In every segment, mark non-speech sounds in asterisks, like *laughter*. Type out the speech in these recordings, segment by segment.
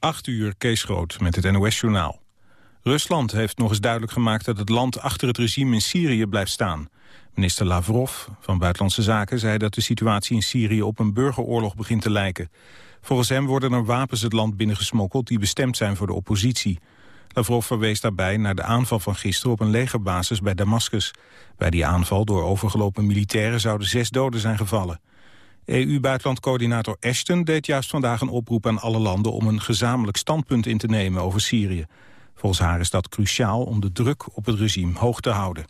8 uur, Kees Groot met het NOS-journaal. Rusland heeft nog eens duidelijk gemaakt dat het land achter het regime in Syrië blijft staan. Minister Lavrov van Buitenlandse Zaken zei dat de situatie in Syrië op een burgeroorlog begint te lijken. Volgens hem worden er wapens het land binnengesmokkeld die bestemd zijn voor de oppositie. Lavrov verwees daarbij naar de aanval van gisteren op een legerbasis bij Damascus. Bij die aanval door overgelopen militairen zouden zes doden zijn gevallen. EU-buitenlandcoördinator Ashton deed juist vandaag een oproep aan alle landen om een gezamenlijk standpunt in te nemen over Syrië. Volgens haar is dat cruciaal om de druk op het regime hoog te houden.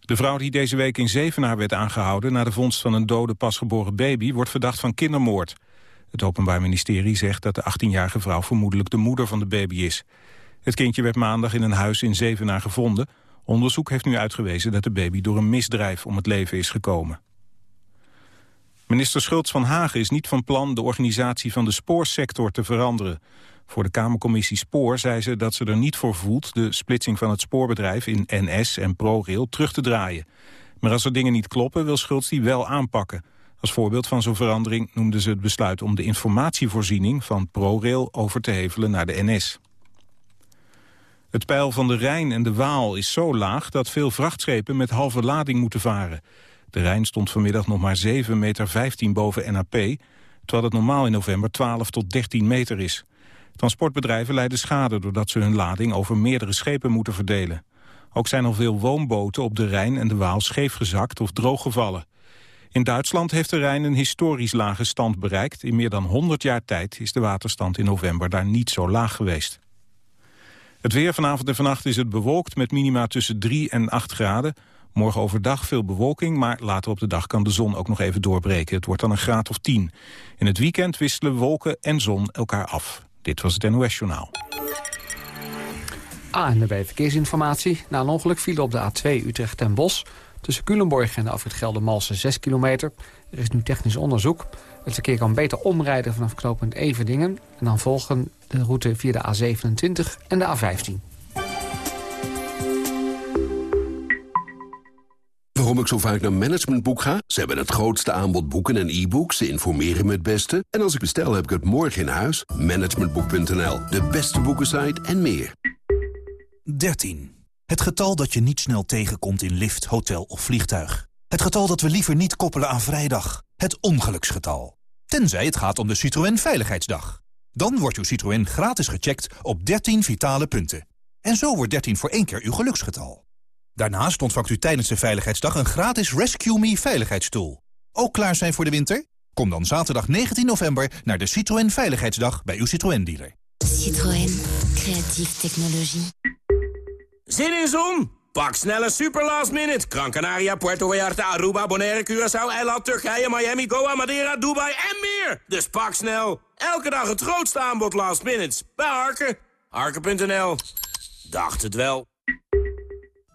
De vrouw die deze week in Zevenaar werd aangehouden... na de vondst van een dode pasgeboren baby... wordt verdacht van kindermoord. Het Openbaar Ministerie zegt dat de 18-jarige vrouw... vermoedelijk de moeder van de baby is. Het kindje werd maandag in een huis in Zevenaar gevonden. Onderzoek heeft nu uitgewezen dat de baby door een misdrijf om het leven is gekomen. Minister Schultz van Hagen is niet van plan de organisatie van de spoorsector te veranderen. Voor de Kamercommissie Spoor zei ze dat ze er niet voor voelt de splitsing van het spoorbedrijf in NS en ProRail terug te draaien. Maar als er dingen niet kloppen wil Schultz die wel aanpakken. Als voorbeeld van zo'n verandering noemde ze het besluit om de informatievoorziening van ProRail over te hevelen naar de NS. Het peil van de Rijn en de Waal is zo laag dat veel vrachtschepen met halve lading moeten varen. De Rijn stond vanmiddag nog maar 7,15 meter boven NAP... terwijl het normaal in november 12 tot 13 meter is. Transportbedrijven lijden schade doordat ze hun lading over meerdere schepen moeten verdelen. Ook zijn al veel woonboten op de Rijn en de Waal scheef gezakt of drooggevallen. In Duitsland heeft de Rijn een historisch lage stand bereikt. In meer dan 100 jaar tijd is de waterstand in november daar niet zo laag geweest. Het weer vanavond en vannacht is het bewolkt met minima tussen 3 en 8 graden. Morgen overdag veel bewolking, maar later op de dag kan de zon ook nog even doorbreken. Het wordt dan een graad of 10. In het weekend wisselen wolken en zon elkaar af. Dit was het NOS Journaal. ANWB Verkeersinformatie. Na een ongeluk viel op de A2 Utrecht ten Bos. Tussen Culemborg en de afrit Geldermalsen 6 kilometer. Er is nu technisch onderzoek. Het verkeer kan beter omrijden vanaf knooppunt Everdingen. En dan volgen de route via de A27 en de A15. Waarom ik zo vaak naar Managementboek ga? Ze hebben het grootste aanbod boeken en e-books. Ze informeren me het beste. En als ik bestel, heb ik het morgen in huis. Managementboek.nl, de beste boekensite en meer. 13. Het getal dat je niet snel tegenkomt in lift, hotel of vliegtuig. Het getal dat we liever niet koppelen aan vrijdag. Het ongeluksgetal. Tenzij het gaat om de Citroën Veiligheidsdag. Dan wordt uw Citroën gratis gecheckt op 13 vitale punten. En zo wordt 13 voor één keer uw geluksgetal. Daarnaast ontvangt u tijdens de Veiligheidsdag een gratis Rescue Me veiligheidsstoel. Ook klaar zijn voor de winter? Kom dan zaterdag 19 november naar de Citroën Veiligheidsdag bij uw Citroën-dealer. Citroën. Creatieve technologie. Zin in zon? Pak snelle super last minute. Gran Canaria, Puerto Vallarta, Aruba, Bonaire, Curaçao, Eiland, Turkije, Miami, Goa, Madeira, Dubai en meer. Dus pak snel. Elke dag het grootste aanbod last minutes. Bij Harken. Harken.nl. Dacht het wel.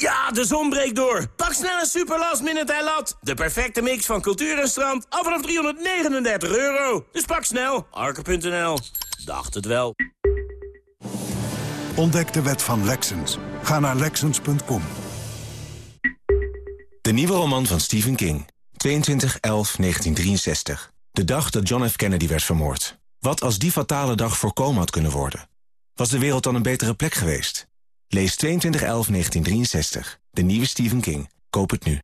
Ja, de zon breekt door. Pak snel een super last minute lat. De perfecte mix van cultuur en strand. Af vanaf 339 euro. Dus pak snel. Arke.nl. Dacht het wel. Ontdek de wet van Lexens. Ga naar Lexens.com. De nieuwe roman van Stephen King. 22-11-1963. De dag dat John F. Kennedy werd vermoord. Wat als die fatale dag voorkomen had kunnen worden? Was de wereld dan een betere plek geweest? Lees 22-11-1963. De nieuwe Stephen King. Koop het nu.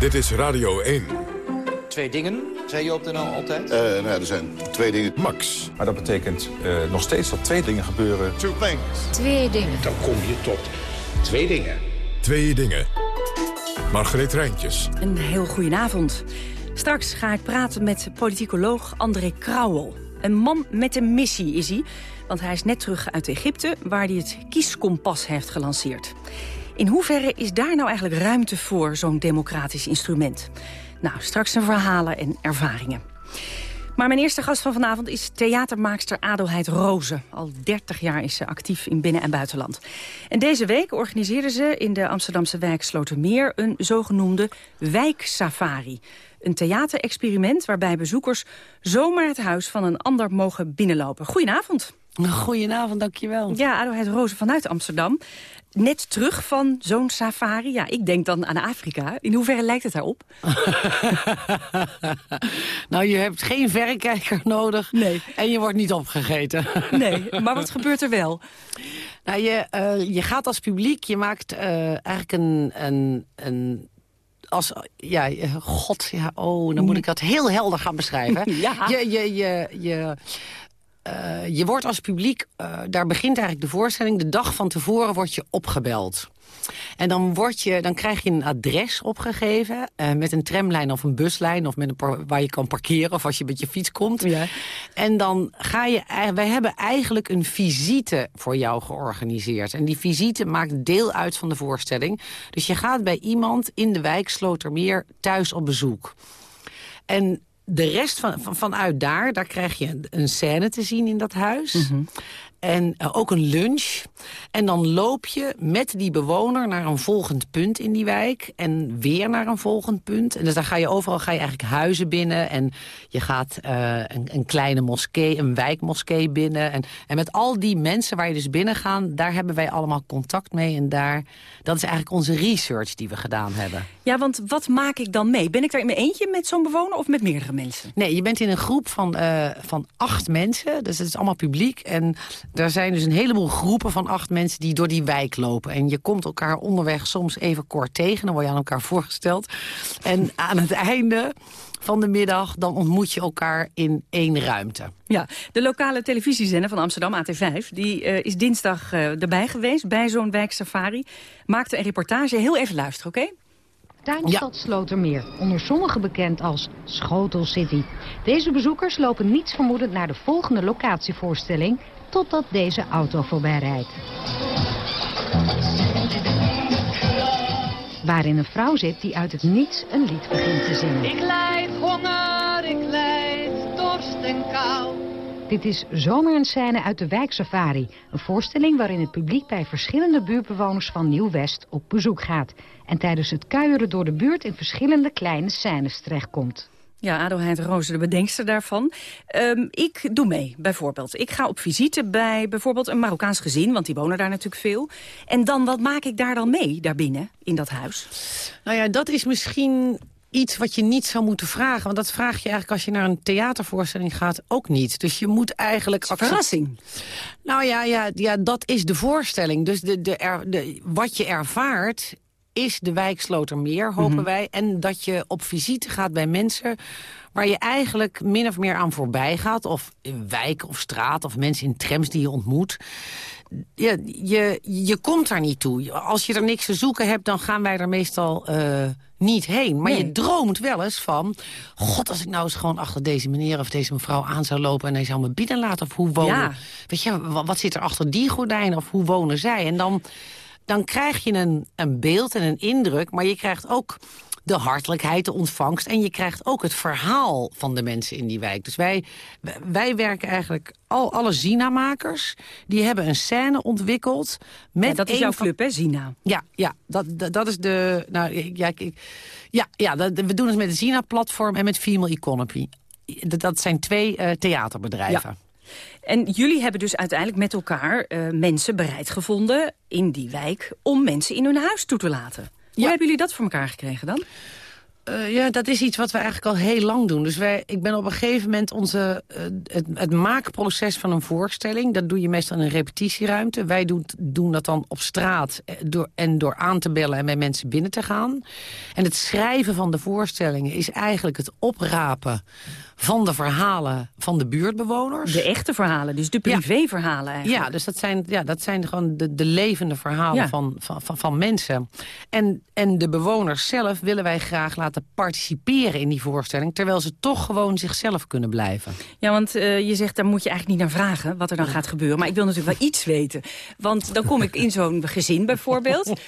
Dit is Radio 1. Twee dingen, zei je op de NL altijd? Uh, nou, er zijn twee dingen. Max. Maar dat betekent uh, nog steeds dat twee dingen gebeuren. Two things. Twee dingen. Dan kom je tot twee dingen. Twee dingen. Margreet Rijntjes. Een heel goedenavond. Straks ga ik praten met politicoloog André Krauwel. Een man met een missie is hij, want hij is net terug uit Egypte... waar hij het kieskompas heeft gelanceerd. In hoeverre is daar nou eigenlijk ruimte voor, zo'n democratisch instrument? Nou, straks zijn verhalen en ervaringen. Maar mijn eerste gast van vanavond is theatermaakster Adelheid Rozen. Al 30 jaar is ze actief in binnen- en buitenland. En deze week organiseerde ze in de Amsterdamse wijk Slotermeer... een zogenoemde wijksafari. Een theaterexperiment waarbij bezoekers zomaar het huis van een ander mogen binnenlopen. Goedenavond. Goedenavond, dankjewel. Ja, Adelheid Rozen vanuit Amsterdam. Net terug van zo'n safari. Ja, ik denk dan aan Afrika. In hoeverre lijkt het daarop? *laughs* nou, je hebt geen verrekijker nodig. Nee. En je wordt niet opgegeten. *laughs* nee, maar wat gebeurt er wel? Nou, je, uh, je gaat als publiek, je maakt uh, eigenlijk een... een, een als, ja, god, ja, oh, dan moet ik dat heel helder gaan beschrijven. *laughs* ja. Je, je, je, je, uh, je wordt als publiek, uh, daar begint eigenlijk de voorstelling... de dag van tevoren word je opgebeld. En dan, word je, dan krijg je een adres opgegeven uh, met een tramlijn of een buslijn... of met een waar je kan parkeren of als je met je fiets komt. Ja. En dan ga je... Wij hebben eigenlijk een visite voor jou georganiseerd. En die visite maakt deel uit van de voorstelling. Dus je gaat bij iemand in de wijk Slotermeer thuis op bezoek. En de rest van, van, vanuit daar, daar krijg je een scène te zien in dat huis. Mhm. Mm -hmm. En uh, ook een lunch. En dan loop je met die bewoner naar een volgend punt in die wijk. En weer naar een volgend punt. En dus daar ga je overal ga je eigenlijk huizen binnen. En je gaat uh, een, een, kleine moskee, een wijkmoskee binnen. En, en met al die mensen waar je dus binnen gaat, daar hebben wij allemaal contact mee. En daar, dat is eigenlijk onze research die we gedaan hebben. Ja, want wat maak ik dan mee? Ben ik daar in mijn eentje met zo'n bewoner of met meerdere mensen? Nee, je bent in een groep van, uh, van acht mensen. Dus het is allemaal publiek. En er zijn dus een heleboel groepen van acht mensen die door die wijk lopen. En je komt elkaar onderweg soms even kort tegen. Dan word je aan elkaar voorgesteld. En *laughs* aan het einde van de middag, dan ontmoet je elkaar in één ruimte. Ja, de lokale televisiezender van Amsterdam, AT5, die uh, is dinsdag uh, erbij geweest bij zo'n wijksafari. Maakte een reportage. Heel even luisteren, oké? Okay? Tuinstad Slotermeer, onder sommigen bekend als Schotel City. Deze bezoekers lopen niets vermoedend naar de volgende locatievoorstelling... totdat deze auto voorbij rijdt. Waarin een vrouw zit die uit het niets een lied begint te zingen. Ik lijd honger, ik lijd dorst en kou. Dit is zomaar een scène uit de wijksafari. Een voorstelling waarin het publiek bij verschillende buurtbewoners van Nieuw-West op bezoek gaat. En tijdens het kuieren door de buurt in verschillende kleine scènes terechtkomt. Ja, Adelheid Roze, de bedenkster daarvan. Um, ik doe mee, bijvoorbeeld. Ik ga op visite bij bijvoorbeeld een Marokkaans gezin... want die wonen daar natuurlijk veel. En dan, wat maak ik daar dan mee, daarbinnen, in dat huis? Nou ja, dat is misschien iets wat je niet zou moeten vragen. Want dat vraag je eigenlijk als je naar een theatervoorstelling gaat ook niet. Dus je moet eigenlijk... Verrassing. Nou ja, ja, ja, dat is de voorstelling. Dus de, de, er, de, wat je ervaart is de wijk Slotermeer, hopen mm -hmm. wij. En dat je op visite gaat bij mensen waar je eigenlijk min of meer aan voorbij gaat. Of in wijk of straat of mensen in trams die je ontmoet. Je, je, je komt daar niet toe. Als je er niks te zoeken hebt, dan gaan wij er meestal uh, niet heen. Maar nee. je droomt wel eens van... God, als ik nou eens gewoon achter deze meneer of deze mevrouw aan zou lopen... en hij zou me binnen laten of hoe wonen... Ja. Weet je, wat, wat zit er achter die gordijn of hoe wonen zij? En dan dan krijg je een, een beeld en een indruk... maar je krijgt ook de hartelijkheid, de ontvangst... en je krijgt ook het verhaal van de mensen in die wijk. Dus wij, wij werken eigenlijk... Al, alle Zina-makers, die hebben een scène ontwikkeld... Met ja, dat is jouw club, hè, Zina? Ja, ja dat, dat, dat is de... Nou, ja, ik, ja, ja dat, we doen het met de Zina-platform en met Female Economy. Dat, dat zijn twee uh, theaterbedrijven. Ja. En jullie hebben dus uiteindelijk met elkaar uh, mensen bereid gevonden in die wijk... om mensen in hun huis toe te laten. Hoe ja. hebben jullie dat voor elkaar gekregen dan? Uh, ja, dat is iets wat we eigenlijk al heel lang doen. Dus wij, ik ben op een gegeven moment onze, uh, het, het maakproces van een voorstelling... dat doe je meestal in een repetitieruimte. Wij doen, doen dat dan op straat door, en door aan te bellen en bij mensen binnen te gaan. En het schrijven van de voorstellingen is eigenlijk het oprapen van de verhalen van de buurtbewoners. De echte verhalen, dus de privéverhalen eigenlijk. Ja, dus dat zijn, ja, dat zijn gewoon de, de levende verhalen ja. van, van, van, van mensen. En, en de bewoners zelf willen wij graag laten participeren in die voorstelling... terwijl ze toch gewoon zichzelf kunnen blijven. Ja, want uh, je zegt, daar moet je eigenlijk niet naar vragen... wat er dan gaat gebeuren. Maar ik wil natuurlijk wel iets weten. Want dan kom ik in zo'n gezin bijvoorbeeld. *laughs*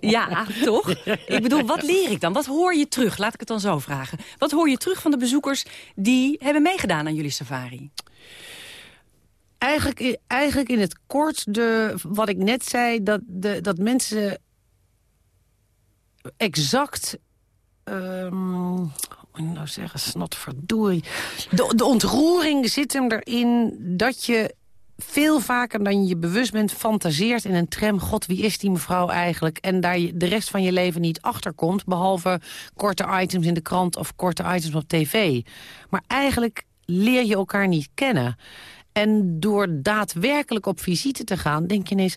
Ja, toch? Ik bedoel, wat leer ik dan? Wat hoor je terug? Laat ik het dan zo vragen. Wat hoor je terug van de bezoekers die hebben meegedaan aan jullie safari? Eigenlijk, eigenlijk in het kort, de, wat ik net zei... dat, de, dat mensen exact... Um, nou zeggen, snotverdorie. De, de ontroering zit hem erin dat je veel vaker dan je je bewust bent fantaseert in een tram... God, wie is die mevrouw eigenlijk? En daar je de rest van je leven niet achterkomt... behalve korte items in de krant of korte items op tv. Maar eigenlijk leer je elkaar niet kennen. En door daadwerkelijk op visite te gaan, denk je ineens...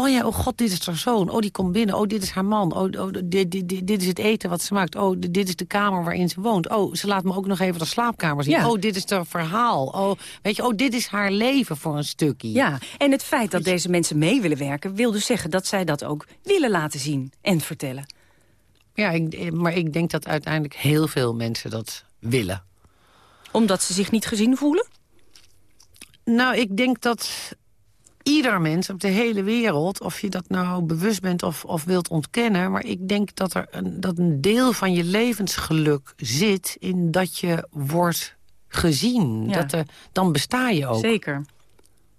oh ja, oh god, dit is haar zoon. Oh, die komt binnen. Oh, dit is haar man. Oh, oh dit, dit, dit, dit is het eten wat ze maakt. Oh, dit is de kamer waarin ze woont. Oh, ze laat me ook nog even de slaapkamer zien. Oh, dit is het verhaal. Oh, weet je, oh, dit is haar leven voor een stukje. Ja, en het feit dat deze mensen mee willen werken... wil dus zeggen dat zij dat ook willen laten zien en vertellen. Ja, ik, maar ik denk dat uiteindelijk heel veel mensen dat willen. Omdat ze zich niet gezien voelen? Nou, ik denk dat ieder mens op de hele wereld... of je dat nou bewust bent of, of wilt ontkennen... maar ik denk dat, er een, dat een deel van je levensgeluk zit... in dat je wordt gezien. Dat er, dan besta je ook. Zeker.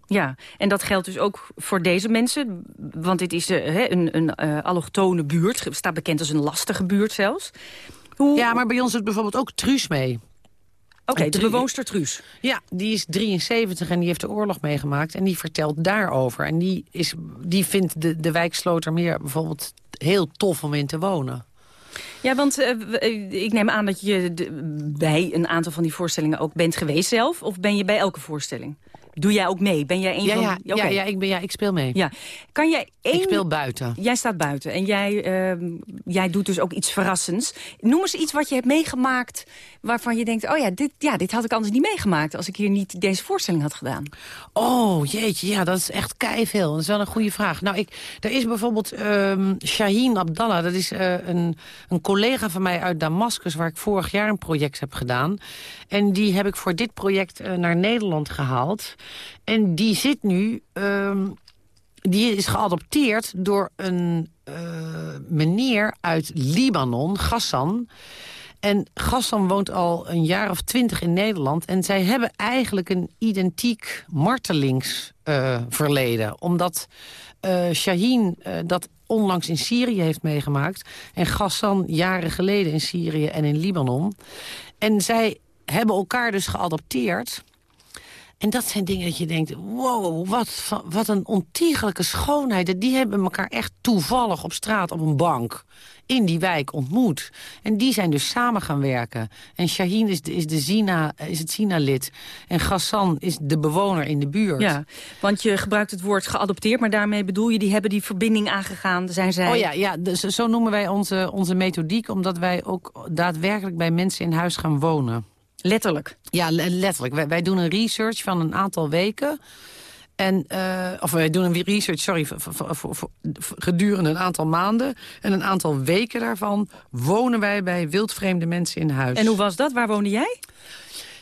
Ja, en dat geldt dus ook voor deze mensen. Want dit is uh, een, een uh, allochtone buurt. staat bekend als een lastige buurt zelfs. Hoe... Ja, maar bij ons is bijvoorbeeld ook Truus mee. Oké, de bewoonster Truus. Ja, die is 73 en die heeft de oorlog meegemaakt. En die vertelt daarover. En die, is, die vindt de, de wijk Slotermeer bijvoorbeeld heel tof om in te wonen. Ja, want uh, ik neem aan dat je bij een aantal van die voorstellingen ook bent geweest zelf. Of ben je bij elke voorstelling? Doe jij ook mee? Ben jij een ja, van... Ja, ja, ja, ik ben, ja, ik speel mee. Ja. Kan jij één... Ik speel buiten. Jij staat buiten en jij, uh, jij doet dus ook iets verrassends. Noem eens iets wat je hebt meegemaakt waarvan je denkt... oh ja dit, ja, dit had ik anders niet meegemaakt als ik hier niet deze voorstelling had gedaan. Oh, jeetje, ja, dat is echt keiveel. Dat is wel een goede vraag. Nou, ik, er is bijvoorbeeld um, Shaheen Abdallah. Dat is uh, een, een collega van mij uit Damascus... waar ik vorig jaar een project heb gedaan. En die heb ik voor dit project uh, naar Nederland gehaald. En die zit nu... Uh, die is geadopteerd door een uh, meneer uit Libanon, Gassan. En Gassan woont al een jaar of twintig in Nederland. En zij hebben eigenlijk een identiek martelingsverleden. Uh, omdat uh, Shaheen dat onlangs in Syrië heeft meegemaakt. En Gassan jaren geleden in Syrië en in Libanon. En zij hebben elkaar dus geadopteerd. En dat zijn dingen dat je denkt, wow, wat, wat een ontiegelijke schoonheid. Die hebben elkaar echt toevallig op straat op een bank in die wijk ontmoet. En die zijn dus samen gaan werken. En Shaheen is, de, is, de Zina, is het Zina-lid. En Gassan is de bewoner in de buurt. Ja, want je gebruikt het woord geadopteerd... maar daarmee bedoel je, die hebben die verbinding aangegaan, zijn zij... Oh ja, ja dus zo noemen wij onze, onze methodiek... omdat wij ook daadwerkelijk bij mensen in huis gaan wonen. Letterlijk? Ja, letterlijk. Wij, wij doen een research van een aantal weken... En, uh, of wij doen een research, sorry, gedurende een aantal maanden. En een aantal weken daarvan wonen wij bij wildvreemde mensen in huis. En hoe was dat? Waar woonde jij?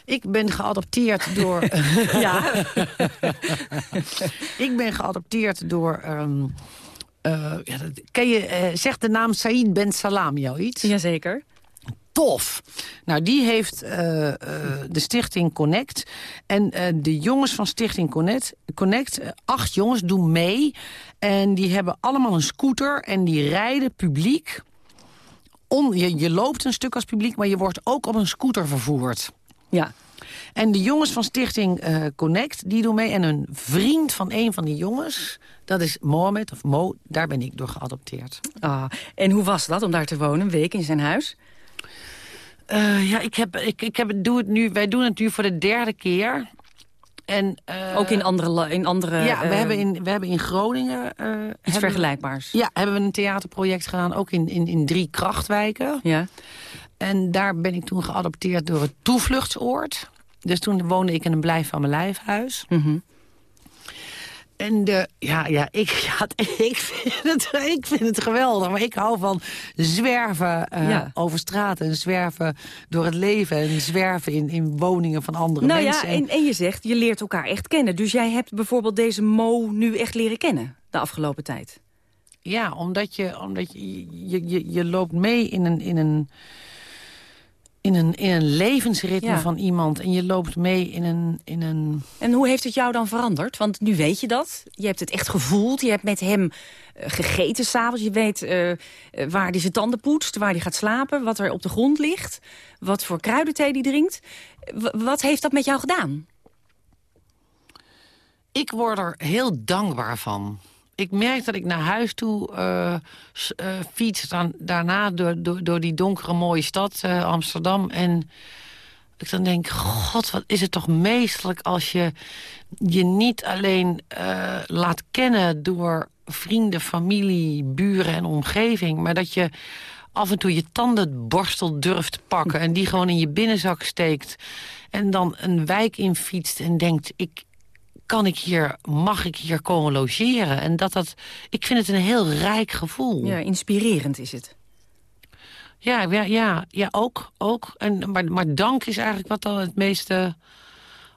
Ik ben geadopteerd door... *laughs* ja? *laughs* ik ben geadopteerd door... Um, uh, ja, ken je, uh, zegt de naam Said Ben Salam jou iets? Jazeker tof. Nou, die heeft uh, uh, de stichting Connect. En uh, de jongens van stichting Connect, Connect acht jongens, doen mee. En die hebben allemaal een scooter en die rijden publiek. On, je, je loopt een stuk als publiek, maar je wordt ook op een scooter vervoerd. Ja. En de jongens van Stichting uh, Connect, die doen mee. En een vriend van een van die jongens, dat is Mohamed, of Mo, daar ben ik door geadopteerd. Ah, en hoe was dat om daar te wonen, een week in zijn huis? Uh, ja, ik heb, ik, ik heb, doe het nu, wij doen het nu voor de derde keer. En, uh, Ook in andere... In andere ja, we, uh, hebben in, we hebben in Groningen... iets hebben, vergelijkbaars. Ja, hebben we een theaterproject gedaan, ook in, in, in drie krachtwijken. Ja. En daar ben ik toen geadopteerd door het toevluchtsoord. Dus toen woonde ik in een blijf van mijn lijfhuis. Mm -hmm. En de, ja, ja, ik, *laughs* ja, ik, vind het, ik vind het geweldig. Maar ik hou van zwerven uh, Ja. over straten. En zwerven door het leven. En zwerven in, in woningen van andere Nou mensen. ja, en, en je zegt, je leert elkaar echt kennen. Dus jij hebt bijvoorbeeld deze Mo nu echt leren kennen de afgelopen tijd. Ja, omdat je, omdat je, je, je, je loopt mee in een, in een, in een, in een levensritme Ja. van iemand. En je loopt mee in een, in een... En hoe heeft het jou dan veranderd? Want nu weet je dat. Je hebt het echt gevoeld. Je hebt met hem eh, gegeten s'avonds. Je weet eh, eh, waar hij zijn tanden poetst, waar hij gaat slapen... wat er op de grond ligt, wat voor kruidenthee hij drinkt. W- wat heeft dat met jou gedaan? Ik word er heel dankbaar van. Ik merk dat ik naar huis toe eh, fiets dan, daarna door, door, door die donkere mooie stad eh, Amsterdam. En ik dan denk, god, wat is het toch meestelijk als je je niet alleen laat kennen door vrienden, familie, buren en omgeving. Maar dat je af en toe je tandenborstel durft pakken en die gewoon in je binnenzak steekt. En dan een wijk in fietst en denkt, ik, kan ik hier, mag ik hier komen logeren? En dat dat, ik vind het een heel rijk gevoel. Ja, inspirerend is het. Ja, ja, ja, ja ook. ook. En, maar, maar dank is eigenlijk wat dan het meeste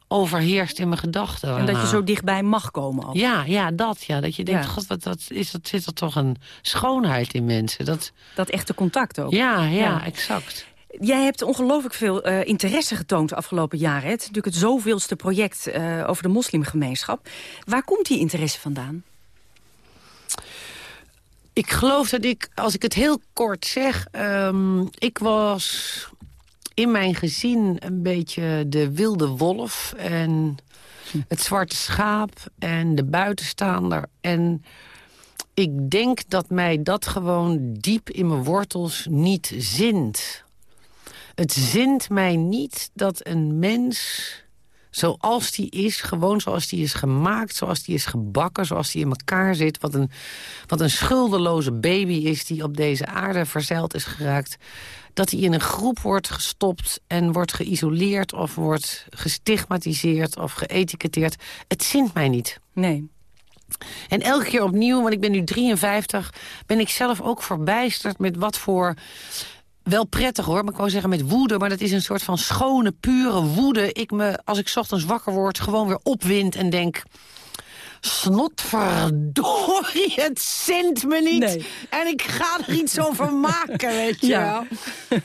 overheerst in mijn gedachten. En dat je zo dichtbij mag komen ook. Ja, ja, dat. Ja. Dat je denkt, Ja. god, wat, wat is dat, zit er toch een schoonheid in mensen. Dat, Dat echte contact ook. ja, ja, Ja. exact. Jij hebt ongelooflijk veel eh, interesse getoond de afgelopen jaren. Het is natuurlijk het zoveelste project eh, over de moslimgemeenschap. Waar komt die interesse vandaan? Ik geloof dat ik, als ik het heel kort zeg... ehm, ik was in mijn gezin een beetje de wilde wolf... en het zwarte schaap en de buitenstaander. En ik denk dat mij dat gewoon diep in mijn wortels niet zint. Het zint mij niet dat een mens zoals die is, gewoon zoals die is gemaakt... zoals die is gebakken, zoals die in elkaar zit... wat een, wat een schuldeloze baby is die op deze aarde verzeild is geraakt... dat hij in een groep wordt gestopt en wordt geïsoleerd... of wordt gestigmatiseerd of geëtiketteerd. Het zint mij niet. Nee. En elke keer opnieuw, want ik ben nu 53... ben ik zelf ook verbijsterd met wat voor... Wel prettig hoor, maar ik wou zeggen met woede... maar dat is een soort van schone, pure woede. Ik me, als ik ochtends wakker word, gewoon weer opwind en denk... Snotverdorie, het zint me niet. Nee. En ik ga er iets over maken, weet je Ja. wel.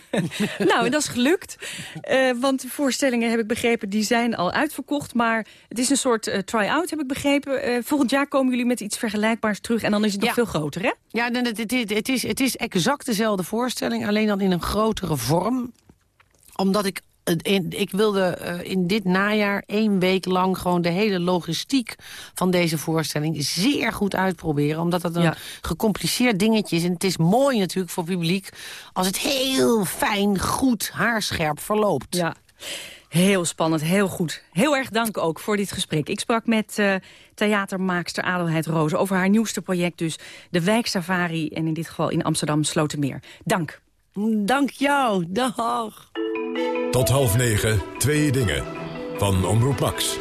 *laughs* nou, en dat is gelukt. Eh, want de voorstellingen, heb ik begrepen, die zijn al uitverkocht. Maar het is een soort eh, try-out, heb ik begrepen. Eh, volgend jaar komen jullie met iets vergelijkbaars terug. En dan is het nog veel groter, hè? Ja, het, het is, het is exact dezelfde voorstelling, alleen dan in een grotere vorm. Omdat ik... in- Ik wilde eh, in dit najaar één week lang gewoon de hele logistiek van deze voorstelling zeer goed uitproberen. Omdat dat een Ja. gecompliceerd dingetje is. En het is mooi natuurlijk voor publiek als het heel fijn, goed, haarscherp verloopt. Ja. Heel spannend, heel goed. Heel erg dank ook voor dit gesprek. Ik sprak met eh, theatermaakster Adelheid Rozen over haar nieuwste project... dus de Wijksafari en in dit geval in Amsterdam Slotermeer. Dank. Dank jou, dag. Tot half negen, twee dingen. Van Omroep Max.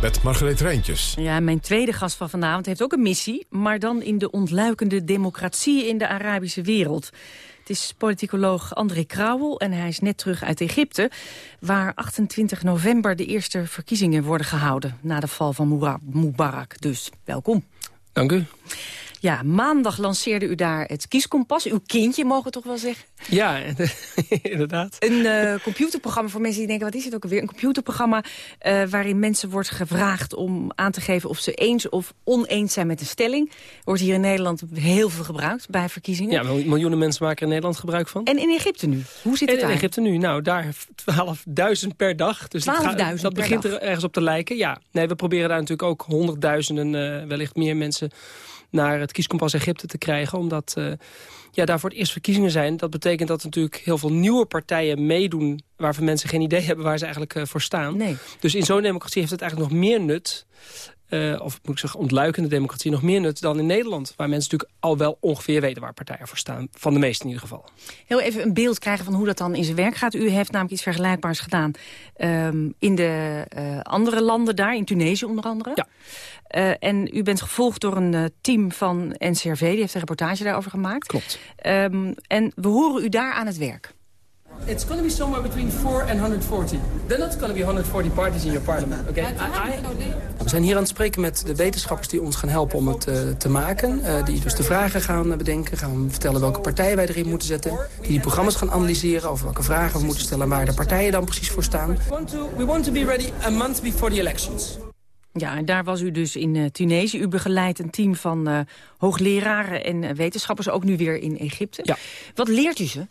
Met Margreet Rijntjes. Ja, mijn tweede gast van vanavond heeft ook een missie... maar dan in de ontluikende democratie in de Arabische wereld. Het is politicoloog André Krauwel en hij is net terug uit Egypte... waar 28 november de eerste verkiezingen worden gehouden... na de val van Mubarak. Mubarak. Dus welkom. Dank u. Ja, maandag lanceerde u daar het kieskompas. Uw kindje, mogen we toch wel zeggen. Ja, *laughs* inderdaad. Een eh, computerprogramma voor mensen die denken, wat is het ook alweer? Een computerprogramma eh, waarin mensen wordt gevraagd om aan te geven of ze eens of oneens zijn met een stelling. Wordt hier in Nederland heel veel gebruikt bij verkiezingen. Ja, mil- miljoenen mensen maken in Nederland gebruik van. En in Egypte nu? Hoe zit En het in daar? Egypte nu, nou, daar 12.000 per dag. Dus dat, 12.000 gaat- dat per begint dag. er ergens op te lijken. Ja, nee, we proberen daar natuurlijk ook honderdduizenden, eh, wellicht meer mensen naar het kieskompas Egypte te krijgen. Omdat eh, ja, daar voor het eerst verkiezingen zijn. Dat betekent dat natuurlijk heel veel nieuwe partijen meedoen... waarvan mensen geen idee hebben waar ze eigenlijk eh, voor staan. Nee. Dus in zo'n democratie heeft het eigenlijk nog meer nut... uh, of moet ik zeggen ontluikende democratie nog meer nut dan in Nederland. Waar mensen natuurlijk al wel ongeveer weten waar partijen voor staan. Van de meesten in ieder geval. Heel even een beeld krijgen van hoe dat dan in zijn werk gaat. U heeft namelijk iets vergelijkbaars gedaan um, in de uh, andere landen daar, in Tunesië onder andere. Ja. Uh, en u bent gevolgd door een team van NCRV, die heeft een reportage daarover gemaakt. Klopt. Um, en we horen u daar aan het werk. It's going to be somewhere between 4 and 140. Then it's going to be 140 parties in your parliament. Okay? We zijn hier aan het spreken met de wetenschappers die ons gaan helpen om het uh, te maken. Uh, die dus de vragen gaan bedenken. Gaan vertellen welke partijen wij erin moeten zetten. Die die programma's gaan analyseren over welke vragen we moeten stellen. En waar de partijen dan precies voor staan. We want to, we want to be ready a month before the elections. Ja, en daar was u dus in uh, Tunesië. U begeleidt een team van uh, hoogleraren en wetenschappers, ook nu weer in Egypte. Ja. Wat leert u ze?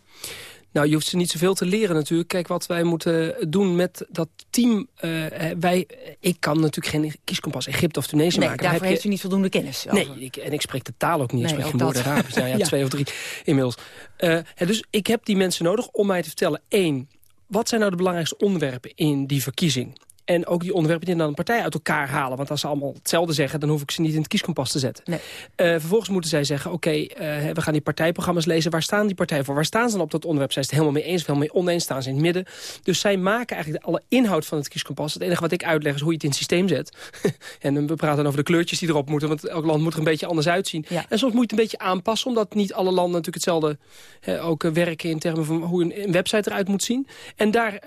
Nou, je hoeft ze niet zoveel te leren natuurlijk. Kijk, wat wij moeten doen met dat team... Uh, wij, ik kan natuurlijk geen kieskompas Egypte of Tunesië nee, maken. daarvoor heeft u niet voldoende kennis over. Nee, ik, en ik spreek de taal ook niet. Nee, ik spreek geen woorden Arabisch. *laughs* Nou ja, ja, twee of drie inmiddels. Uh, dus ik heb die mensen nodig om mij te vertellen... één, wat zijn nou de belangrijkste onderwerpen in die verkiezing? En ook die onderwerpen die dan een partij uit elkaar halen. Want als ze allemaal hetzelfde zeggen, dan hoef ik ze niet in het kieskompas te zetten. Nee. Uh, vervolgens moeten zij zeggen, oké, okay, uh, we gaan die partijprogramma's lezen. Waar staan die partijen voor? Waar staan ze dan op dat onderwerp? Zijn ze het helemaal mee eens of helemaal mee oneens? Staan ze in het midden? Dus zij maken eigenlijk de alle inhoud van het kieskompas. Het enige wat ik uitleg is hoe je het in het systeem zet. *laughs* en we praten dan over de kleurtjes die erop moeten. Want elk land moet er een beetje anders uitzien. Ja. En soms moet je het een beetje aanpassen. Omdat niet alle landen natuurlijk hetzelfde uh, ook werken in termen van hoe een, een, website eruit moet zien. En daar,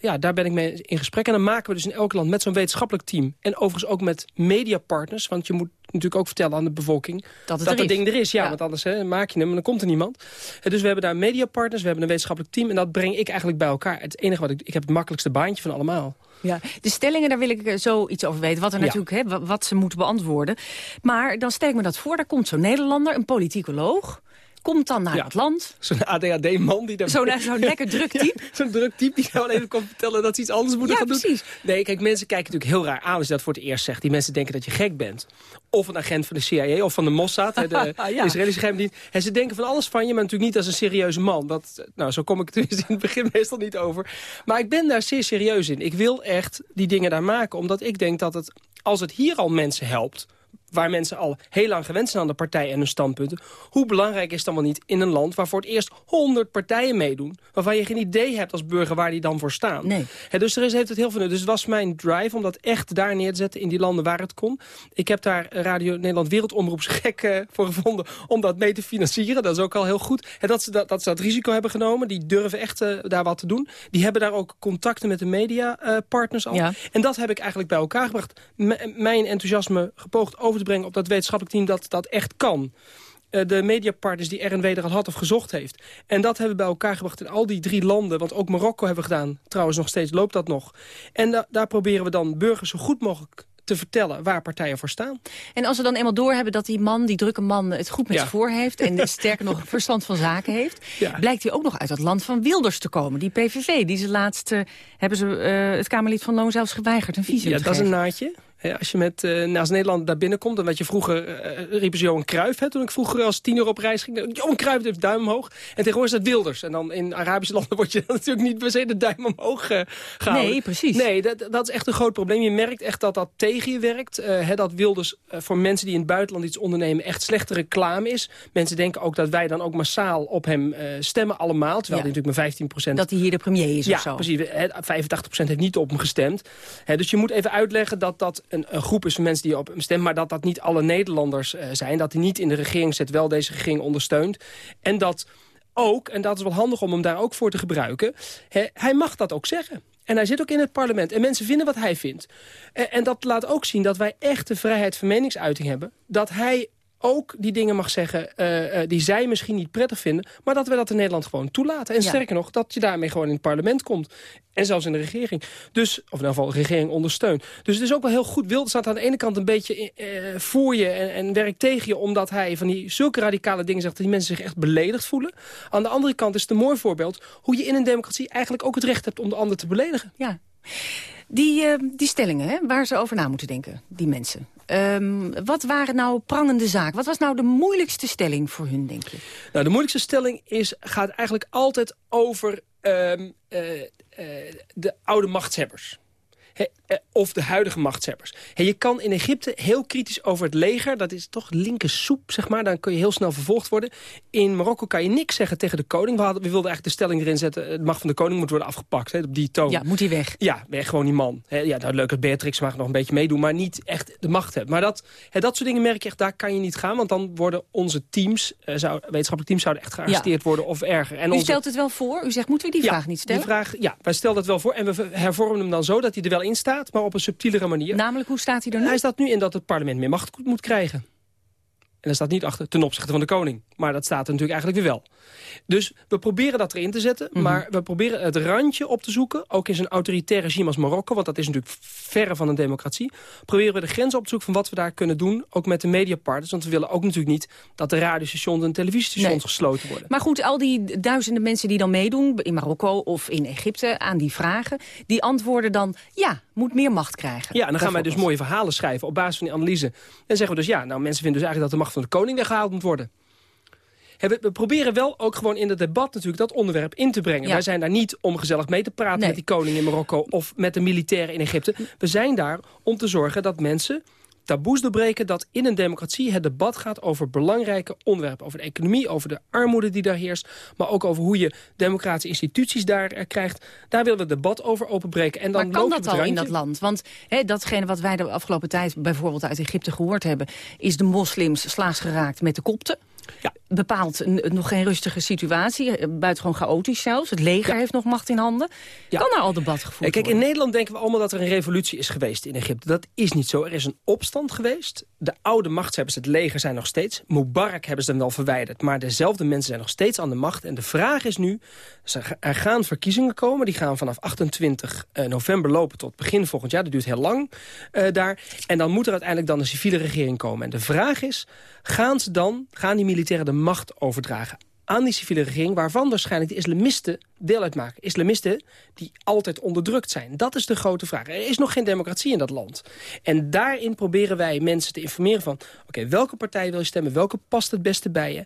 ja, daar ben ik mee in gesprek. En dan maken we dus in elk land met zo'n wetenschappelijk team. En overigens ook met mediapartners. Want je moet natuurlijk ook vertellen aan de bevolking... dat, dat dat ding er is. Ja, ja. want anders hè, maak je hem en dan komt er niemand. Dus we hebben daar mediapartners, we hebben een wetenschappelijk team... en dat breng ik eigenlijk bij elkaar. Het enige wat ik... Ik heb het makkelijkste baantje van allemaal. Ja, de stellingen, daar wil ik zo iets over weten. Wat er natuurlijk, hè, wat ze moeten beantwoorden. Maar dan stel ik me dat voor, daar komt zo'n Nederlander, een politicoloog komt dan naar ja. het land. Zo'n ADHD-man die daar... Zo'n zo lekker *laughs* druk type. Zo'n druk type die gewoon even komt vertellen dat ze iets anders moeten ja, gaan doen. precies. Nee, kijk, mensen kijken natuurlijk heel raar aan als je dat voor het eerst zegt. Die mensen denken dat je gek bent. Of een agent van de CIA of van de Mossad, de *laughs* ja. Israëlische geheimdienst. En ze denken van alles van je, maar natuurlijk niet als een serieuze man. Dat, nou, zo kom ik *laughs* er in het begin meestal niet over. Maar ik ben daar zeer serieus in. Ik wil echt die dingen daar maken, omdat ik denk dat het, als het hier al mensen helpt waar mensen al heel lang gewend zijn aan de partij en hun standpunten... hoe belangrijk is het dan wel niet in een land waar voor het eerst honderd partijen meedoen... waarvan je geen idee hebt als burger waar die dan voor staan. Nee. He, dus er is, heeft het heel veel nut. Dus het was mijn drive om dat echt daar neer te zetten in die landen waar het kon. Ik heb daar Radio Nederland Wereldomroepsgek uh, voor gevonden om dat mee te financieren. Dat is ook al heel goed. En dat, ze dat, dat ze dat risico hebben genomen, die durven echt uh, daar wat te doen. Die hebben daar ook contacten met de mediapartners uh, al. Ja. En dat heb ik eigenlijk bij elkaar gebracht. M mijn enthousiasme gepoogd over te brengen op dat wetenschappelijk team dat dat echt kan. Uh, de mediapartners die RNW er al had of gezocht heeft. En dat hebben we bij elkaar gebracht in al die drie landen. Want ook Marokko hebben we gedaan. Trouwens, nog steeds loopt dat nog. En da daar proberen we dan burgers zo goed mogelijk te vertellen waar partijen voor staan. En als we dan eenmaal doorhebben dat die man, die drukke man, het goed met Ja. voor heeft... en sterker nog *laughs* verstand van zaken heeft... Ja. blijkt hij ook nog uit het land van Wilders te komen. Die PVV, die ze laatst uh, hebben ze uh, het Kamerlid van Loon zelfs geweigerd een visum Ja, te dat is een naadje. Als je met, uh, als Nederland daar binnenkomt, dan werd je vroeger, uh, riepen ze Johan Cruijff. Hè, toen ik vroeger als tiener op reis ging, Johan Cruijff heeft duim omhoog. En tegenwoordig is dat Wilders. En dan in Arabische landen *laughs* word je natuurlijk niet per se de duim omhoog uh, gehouden. Nee, precies. Nee, dat, dat is echt een groot probleem. Je merkt echt dat dat tegen je werkt. Hè, dat Wilders voor mensen die in het buitenland iets ondernemen echt slechte reclame is. Mensen denken ook dat wij dan ook massaal op hem stemmen, allemaal. Terwijl Ja. hij natuurlijk maar 15 procent... Dat hij hier de premier is Ja, of zo. precies. Hè, 85% heeft niet op hem gestemd. Hè, dus je moet even uitleggen dat dat een, een groep is van mensen die op hem stemmen... maar dat dat niet alle Nederlanders eh, zijn. Dat hij niet in de regering zit, wel deze regering ondersteunt. En dat ook, en dat is wel handig om hem daar ook voor te gebruiken... hij mag dat ook zeggen. En hij zit ook in het parlement. En mensen vinden wat hij vindt. En, en dat laat ook zien dat wij echt de vrijheid van meningsuiting hebben. Dat hij ook die dingen mag zeggen uh, uh, die zij misschien niet prettig vinden... maar dat we dat in Nederland gewoon toelaten. En Ja. sterker nog, dat je daarmee gewoon in het parlement komt. En zelfs in de regering. Dus, of in ieder geval de regering ondersteunt. Dus het is ook wel heel goed. Wilde staat aan de ene kant een beetje uh, voor je en, en werkt tegen je... omdat hij van die zulke radicale dingen zegt... dat die mensen zich echt beledigd voelen. Aan de andere kant is het een mooi voorbeeld... hoe je in een democratie eigenlijk ook het recht hebt om de ander te beledigen. Ja. Die, uh, die stellingen, hè, waar ze over na moeten denken, die mensen. Um, wat waren nou prangende zaken? Wat was nou de moeilijkste stelling voor hun, denk je? Nou, de moeilijkste stelling is, gaat eigenlijk altijd over um, uh, uh, de oude machtshebbers. Eh, of de huidige machtshebbers. je kan in Egypte heel kritisch over het leger. Dat is toch linker soep, zeg maar. Dan kun je heel snel vervolgd worden. In Marokko kan je niks zeggen tegen de koning. We, hadden, we wilden eigenlijk de stelling erin zetten... de macht van de koning moet worden afgepakt. op die toon. Ja, moet hij weg? Ja, weg gewoon die man. ja, nou, leuk dat Beatrix mag nog een beetje meedoen... maar niet echt de macht hebben. Maar dat, dat soort dingen merk je echt, daar kan je niet gaan. Want dan worden onze teams, uh, zou, wetenschappelijke teams... zouden echt gearresteerd worden of erger. En U stelt het wel voor? U zegt, moeten we die vraag niet stellen? Die vraag, ja, wij stellen dat wel voor. En we hervormen hem dan zo dat hij er wel in staat... maar op een subtielere manier. Namelijk, hoe staat hij er nu? Hij staat nu in dat het parlement meer macht moet krijgen. En dat staat niet achter ten opzichte van de koning. Maar dat staat er natuurlijk eigenlijk weer wel. Dus we proberen dat erin te zetten. Mhm. Maar we proberen het randje op te zoeken. Ook in zo'n autoritair regime als Marokko. Want dat is natuurlijk verre van een democratie. Proberen we de grens op te zoeken van wat we daar kunnen doen. Ook met de mediapartners. Want we willen ook natuurlijk niet dat de radiostations en televisiestations gesloten worden. Maar goed, al die duizenden mensen die dan meedoen. In Marokko of in Egypte aan die vragen. Die antwoorden dan ja, moet meer macht krijgen. Ja, en dan gaan wij dus mooie verhalen schrijven op basis van die analyse. En zeggen we dus ja, nou mensen vinden dus eigenlijk dat de macht van de koning weggehaald moet worden. We proberen wel ook gewoon in het debat natuurlijk dat onderwerp in te brengen. Wij zijn daar niet om gezellig mee te praten met die koning in Marokko... of met de militairen in Egypte. We zijn daar om te zorgen dat mensen taboes doorbreken... dat in een democratie het debat gaat over belangrijke onderwerpen. Over de economie, over de armoede die daar heerst... maar ook over hoe je democratische instituties daar uh, krijgt. Daar willen we het debat over openbreken. En dan maar kan dat al in dat land? Want hè, datgene wat wij de afgelopen tijd bijvoorbeeld uit Egypte gehoord hebben... is de moslims slaags geraakt met de kopten. Ja. Bepaalt nog geen rustige situatie, eh, buitengewoon chaotisch zelfs. Het leger heeft nog macht in handen. Ja. Kan er al debat gevoerd Kijk, in Nederland denken we allemaal dat er een revolutie is geweest in Egypte. Dat is niet zo. Er is een opstand geweest. De oude machtshebbers, het leger, zijn nog steeds. Mubarak hebben ze dan wel verwijderd. Maar dezelfde mensen zijn nog steeds aan de macht. En de vraag is nu, er gaan verkiezingen komen. Die gaan vanaf 28 eh, november lopen tot begin volgend jaar. Dat duurt heel lang uh, daar. En dan moet er uiteindelijk dan een civiele regering komen. En de vraag is, gaan ze dan, gaan die militairen de macht overdragen aan die civiele regering... waarvan waarschijnlijk de islamisten deel uitmaken. Islamisten die altijd onderdrukt zijn. Dat is de grote vraag. Er is nog geen democratie in dat land. En daarin proberen wij mensen te informeren van... oké, welke partij wil je stemmen? Welke past het beste bij je?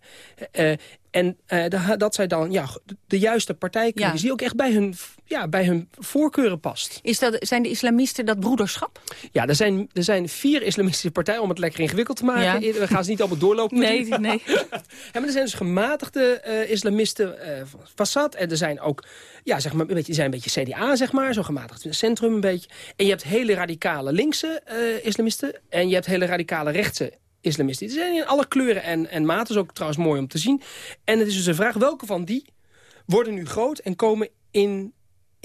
Uh, en uh, dat zij dan ja, de juiste partij kiezen... die ook echt bij hun, ja, bij hun voorkeuren past. Is dat, zijn de islamisten dat broederschap? Ja, er zijn, er zijn vier islamistische partijen... om het lekker ingewikkeld te maken. We gaan ze niet allemaal doorlopen. Nee, nee. *laughs* ja, maar er zijn dus gematigde uh, islamisten uh, Fassad. En er zijn ook, ja, zeg maar, een beetje, zijn een beetje CDA, zeg maar. Zo gematigd centrum een beetje. En je hebt hele radicale linkse islamisten. En je hebt hele radicale rechtse islamisten. Die zijn in alle kleuren en, en maten. is ook trouwens mooi om te zien. En het is dus een vraag, welke van die worden nu groot... en komen in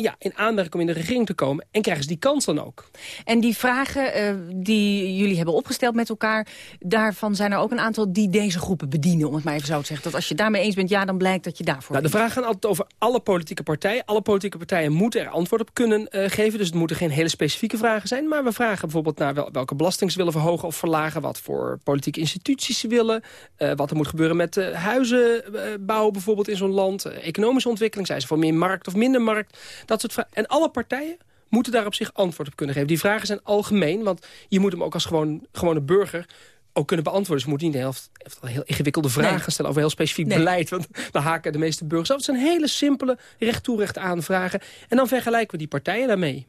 ja, in aanmerking om in de regering te komen. En krijgen ze die kans dan ook. En die vragen uh, die jullie hebben opgesteld met elkaar... daarvan zijn er ook een aantal die deze groepen bedienen, om het maar even zo te zeggen. Dat als je daarmee eens bent, ja, dan blijkt dat je daarvoor... Nou, de vragen gaan altijd over alle politieke partijen. Alle politieke partijen moeten er antwoord op kunnen uh, geven. Dus het moeten geen hele specifieke vragen zijn. Maar we vragen bijvoorbeeld naar wel, welke ze willen verhogen of verlagen. Wat voor politieke instituties ze willen. Uh, wat er moet gebeuren met huizen bouwen bijvoorbeeld in zo'n land. economische ontwikkeling. Zijn ze voor meer markt of minder markt? Dat soort vragen. En alle partijen moeten daar op zich antwoord op kunnen geven. Die vragen zijn algemeen, want je moet hem ook als gewoon, gewone burger ook kunnen beantwoorden. Ze moeten niet de helft heel ingewikkelde vragen stellen over heel specifiek beleid. Want dan haken de meeste burgers af. Het zijn hele simpele recht toe recht aanvragen. En dan vergelijken we die partijen daarmee.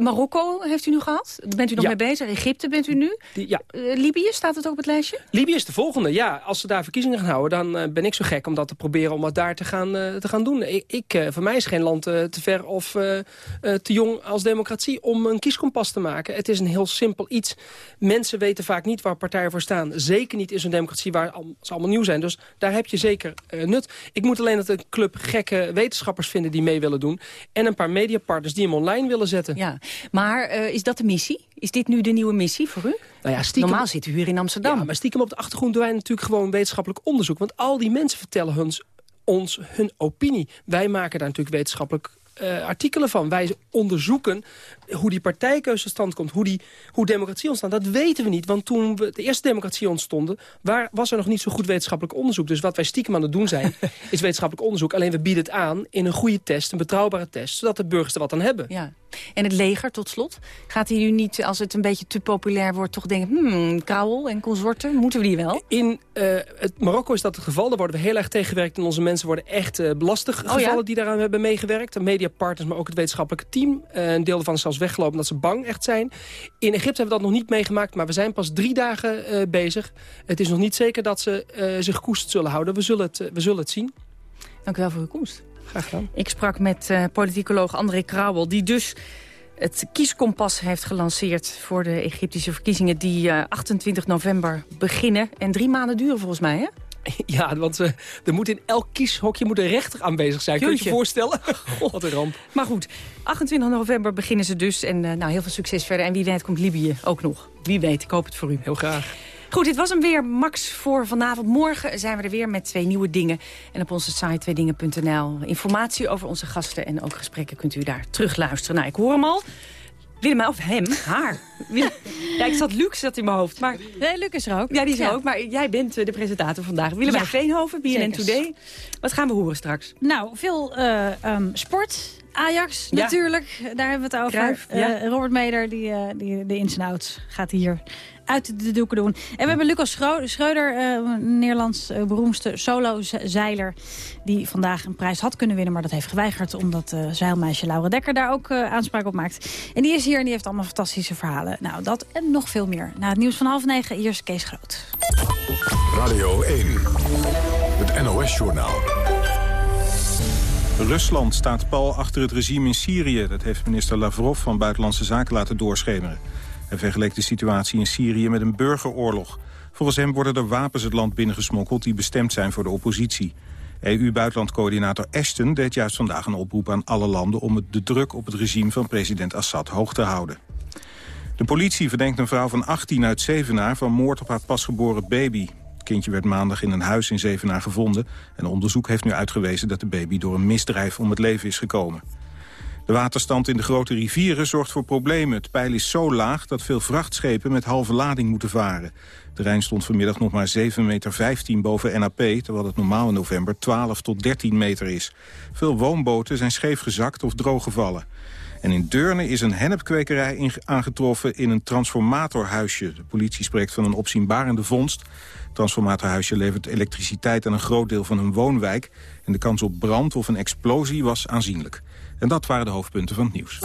Marokko heeft u nu gehad? Bent u nog mee bezig? Egypte bent u nu? ja. Uh, Libië, staat het ook op het lijstje? Libië is de volgende, ja. Als ze daar verkiezingen gaan houden, dan uh, ben ik zo gek om dat te proberen om wat daar te gaan, uh, te gaan doen. Ik, ik voor mij is geen land te ver of te jong als democratie om een kieskompas te maken. Het is een heel simpel iets. Mensen weten vaak niet waar partijen voor staan. Zeker niet in zo'n democratie waar ze allemaal nieuw zijn. Dus daar heb je zeker nut. Ik moet alleen dat een club gekke wetenschappers vinden die mee willen doen. En een paar mediapartners die hem online willen zetten. Ja, maar uh, is dat de missie? Is dit nu de nieuwe missie voor u? Nou ja, stiekem... Normaal zit u hier in Amsterdam. Ja, maar stiekem op de achtergrond doen wij natuurlijk gewoon wetenschappelijk onderzoek. Want al die mensen vertellen ons, ons hun opinie. Wij maken daar natuurlijk wetenschappelijk uh, artikelen van. Wij onderzoeken hoe die partijkeuze stand komt, hoe, die, hoe democratie ontstaat. Dat weten we niet, want toen we de eerste democratie ontstonden... Waar, was er nog niet zo goed wetenschappelijk onderzoek. Dus wat wij stiekem aan het doen zijn, *laughs* is wetenschappelijk onderzoek. Alleen we bieden het aan in een goede test, een betrouwbare test... zodat de burgers er wat aan hebben. Ja. En het leger, tot slot. Gaat hij nu niet, als het een beetje te populair wordt... toch denken, hmm, en consorten, moeten we die wel? In uh, het Marokko is dat het geval. Daar worden we heel erg tegengewerkt. En onze mensen worden echt uh, lastig Oh, gevallen die daaraan hebben meegewerkt. De mediapartners, maar ook het wetenschappelijke team. Uh, een deel ervan is zelfs weggelopen omdat ze bang echt zijn. In Egypte hebben we dat nog niet meegemaakt. Maar we zijn pas drie dagen bezig. Het is nog niet zeker dat ze zich koest zullen houden. We zullen het, we zullen het zien. Dank u wel voor uw komst. Graag gedaan. Ik sprak met uh, politicoloog André Krauwel, die dus het kieskompas heeft gelanceerd... voor de Egyptische verkiezingen die uh, 28 november beginnen. En drie maanden duren volgens mij, hè? *laughs* Ja, want uh, er moet in elk kieshokje moet een rechter aanwezig zijn. Kun je je voorstellen? *laughs* Wat een ramp. Maar goed, 28 november beginnen ze dus. En nou, heel veel succes verder. En wie weet komt Libië ook nog. Wie weet, ik hoop het voor u. Heel graag. Goed, dit was hem weer, Max, voor vanavond. Morgen zijn we er weer met twee nieuwe dingen. En op onze site tweedingen.nl informatie over onze gasten... en ook gesprekken kunt u daar terugluisteren. Nou, ik hoor hem al. Willem, of hem, haar. *laughs* ja, ik zat Luc zat in mijn hoofd. Maar... Nee, Luc is er ook. Ja, die is er ook. Maar jij bent de presentator vandaag. Willem ja. Veenhoven, BNN Today. Wat gaan we horen straks? Nou, veel uh, um, sport. Ajax ja. natuurlijk, daar hebben we het over. Kruif, uh, Robert Meder, die, uh, die de ins en outs gaat hier uit de doeken doen. En we hebben Lucas Schreuder, uh, Nederlands uh, beroemdste solo-zeiler... die vandaag een prijs had kunnen winnen, maar dat heeft geweigerd... omdat uh, zeilmeisje Laura Dekker daar ook aanspraak op maakt. En die is hier en die heeft allemaal fantastische verhalen. Nou, dat en nog veel meer. Na het nieuws van half negen, hier is Kees Groot. Radio 1, het NOS-journaal. Rusland staat pal achter het regime in Syrië. Dat heeft minister Lavrov van Buitenlandse Zaken laten doorschemeren. Hij vergeleek de situatie in Syrië met een burgeroorlog. Volgens hem worden er wapens het land binnengesmokkeld... die bestemd zijn voor de oppositie. EU-buitenlandcoördinator Ashton deed juist vandaag een oproep aan alle landen... om de druk op het regime van president Assad hoog te houden. De politie verdenkt een vrouw van 18 uit Zevenaar... van moord op haar pasgeboren baby. Het kindje werd maandag in een huis in Zevenaar gevonden... en onderzoek heeft nu uitgewezen dat de baby door een misdrijf om het leven is gekomen. De waterstand in de grote rivieren zorgt voor problemen. Het peil is zo laag dat veel vrachtschepen met halve lading moeten varen. De Rijn stond vanmiddag nog maar 7,15 meter boven NAP... terwijl het normaal in november 12 tot 13 meter is. Veel woonboten zijn scheef gezakt of drooggevallen. En in Deurne is een hennepkwekerij aangetroffen in een transformatorhuisje. De politie spreekt van een opzienbarende vondst. Het transformatorhuisje levert elektriciteit aan een groot deel van een woonwijk... en de kans op brand of een explosie was aanzienlijk. En dat waren de hoofdpunten van het nieuws.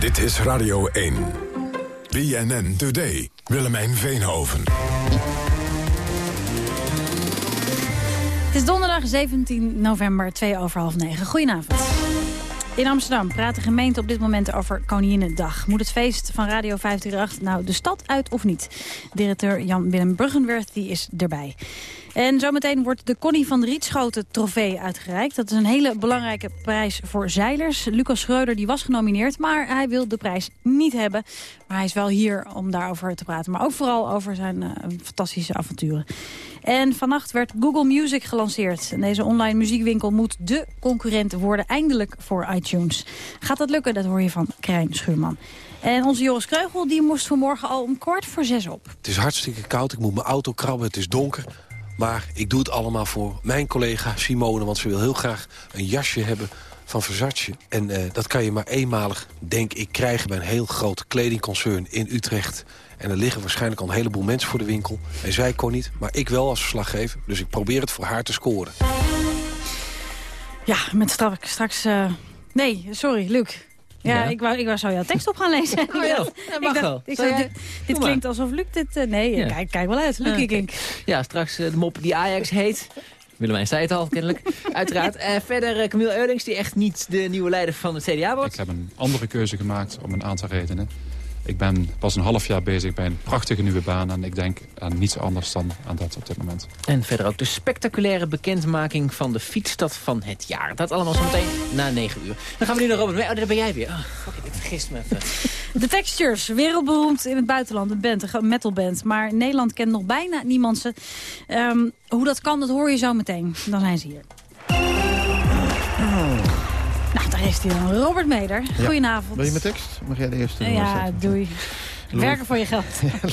Dit is Radio 1. BNN Today. Willemijn Veenhoven. Het is donderdag 17 november, 2 over half 9. Goedenavond. In Amsterdam praat de gemeente op dit moment over Koninginnedag. Moet het feest van Radio 538 nou de stad uit of niet? Directeur Jan-Willem Bruggenwerth die is erbij. En zometeen wordt de Connie van Rietschoten trofee uitgereikt. Dat is een hele belangrijke prijs voor zeilers. Lucas Schreuder die was genomineerd, maar hij wil de prijs niet hebben. Maar hij is wel hier om daarover te praten. Maar ook vooral over zijn uh, fantastische avonturen. En vannacht werd Google Music gelanceerd. Deze online muziekwinkel moet de concurrent worden eindelijk voor iTunes. Gaat dat lukken? Dat hoor je van Krijn Schuurman. En onze Joris Kreugel die moest vanmorgen al om kwart voor zes op. Het is hartstikke koud, ik moet mijn auto krabben, het is donker. Maar ik doe het allemaal voor mijn collega Simone... want ze wil heel graag een jasje hebben van Versace. En uh, dat kan je maar eenmalig, denk ik, krijgen... bij een heel groot kledingconcern in Utrecht. En er liggen waarschijnlijk al een heleboel mensen voor de winkel. En zij kon niet, maar ik wel als verslaggever. Dus ik probeer het voor haar te scoren. Ja, met straks... straks uh... Nee, sorry, Luc. Ja, ja, Ik, wou, ik wou zo jouw tekst op gaan lezen. Oh, ja. *laughs* dat mag dacht, wel. Ik zei, dit, dit klinkt alsof Luc dit... Uh, nee, ja. kijk, kijk wel uit. Luc uh, klink. Ja, straks uh, de mop die Ajax heet. Willemijn zei het al, kennelijk. *laughs* Uiteraard. Uh, verder Camille Eurlings, die echt niet de nieuwe leider van het CDA wordt. Ik heb een andere keuze gemaakt om een aantal redenen. Ik ben pas een half jaar bezig bij een prachtige nieuwe baan... en ik denk aan niets anders dan aan dat op dit moment. En verder ook de spectaculaire bekendmaking van de fietsstad van het jaar. Dat allemaal zo meteen na 9 uur. Dan gaan we nu naar Robert. Oh, daar ben jij weer. Oh, fuck ik vergist me even. De Textures, wereldberoemd in het buitenland. Een band, een metalband. Maar Nederland kent nog bijna niemand ze. Um, hoe dat kan, dat hoor je zo meteen. Dan zijn ze hier. Nou, daar is hij dan. Robert Meder. Goedenavond. Wil je mijn tekst? Mag jij de eerste? Ja, doei. Werken voor je geld.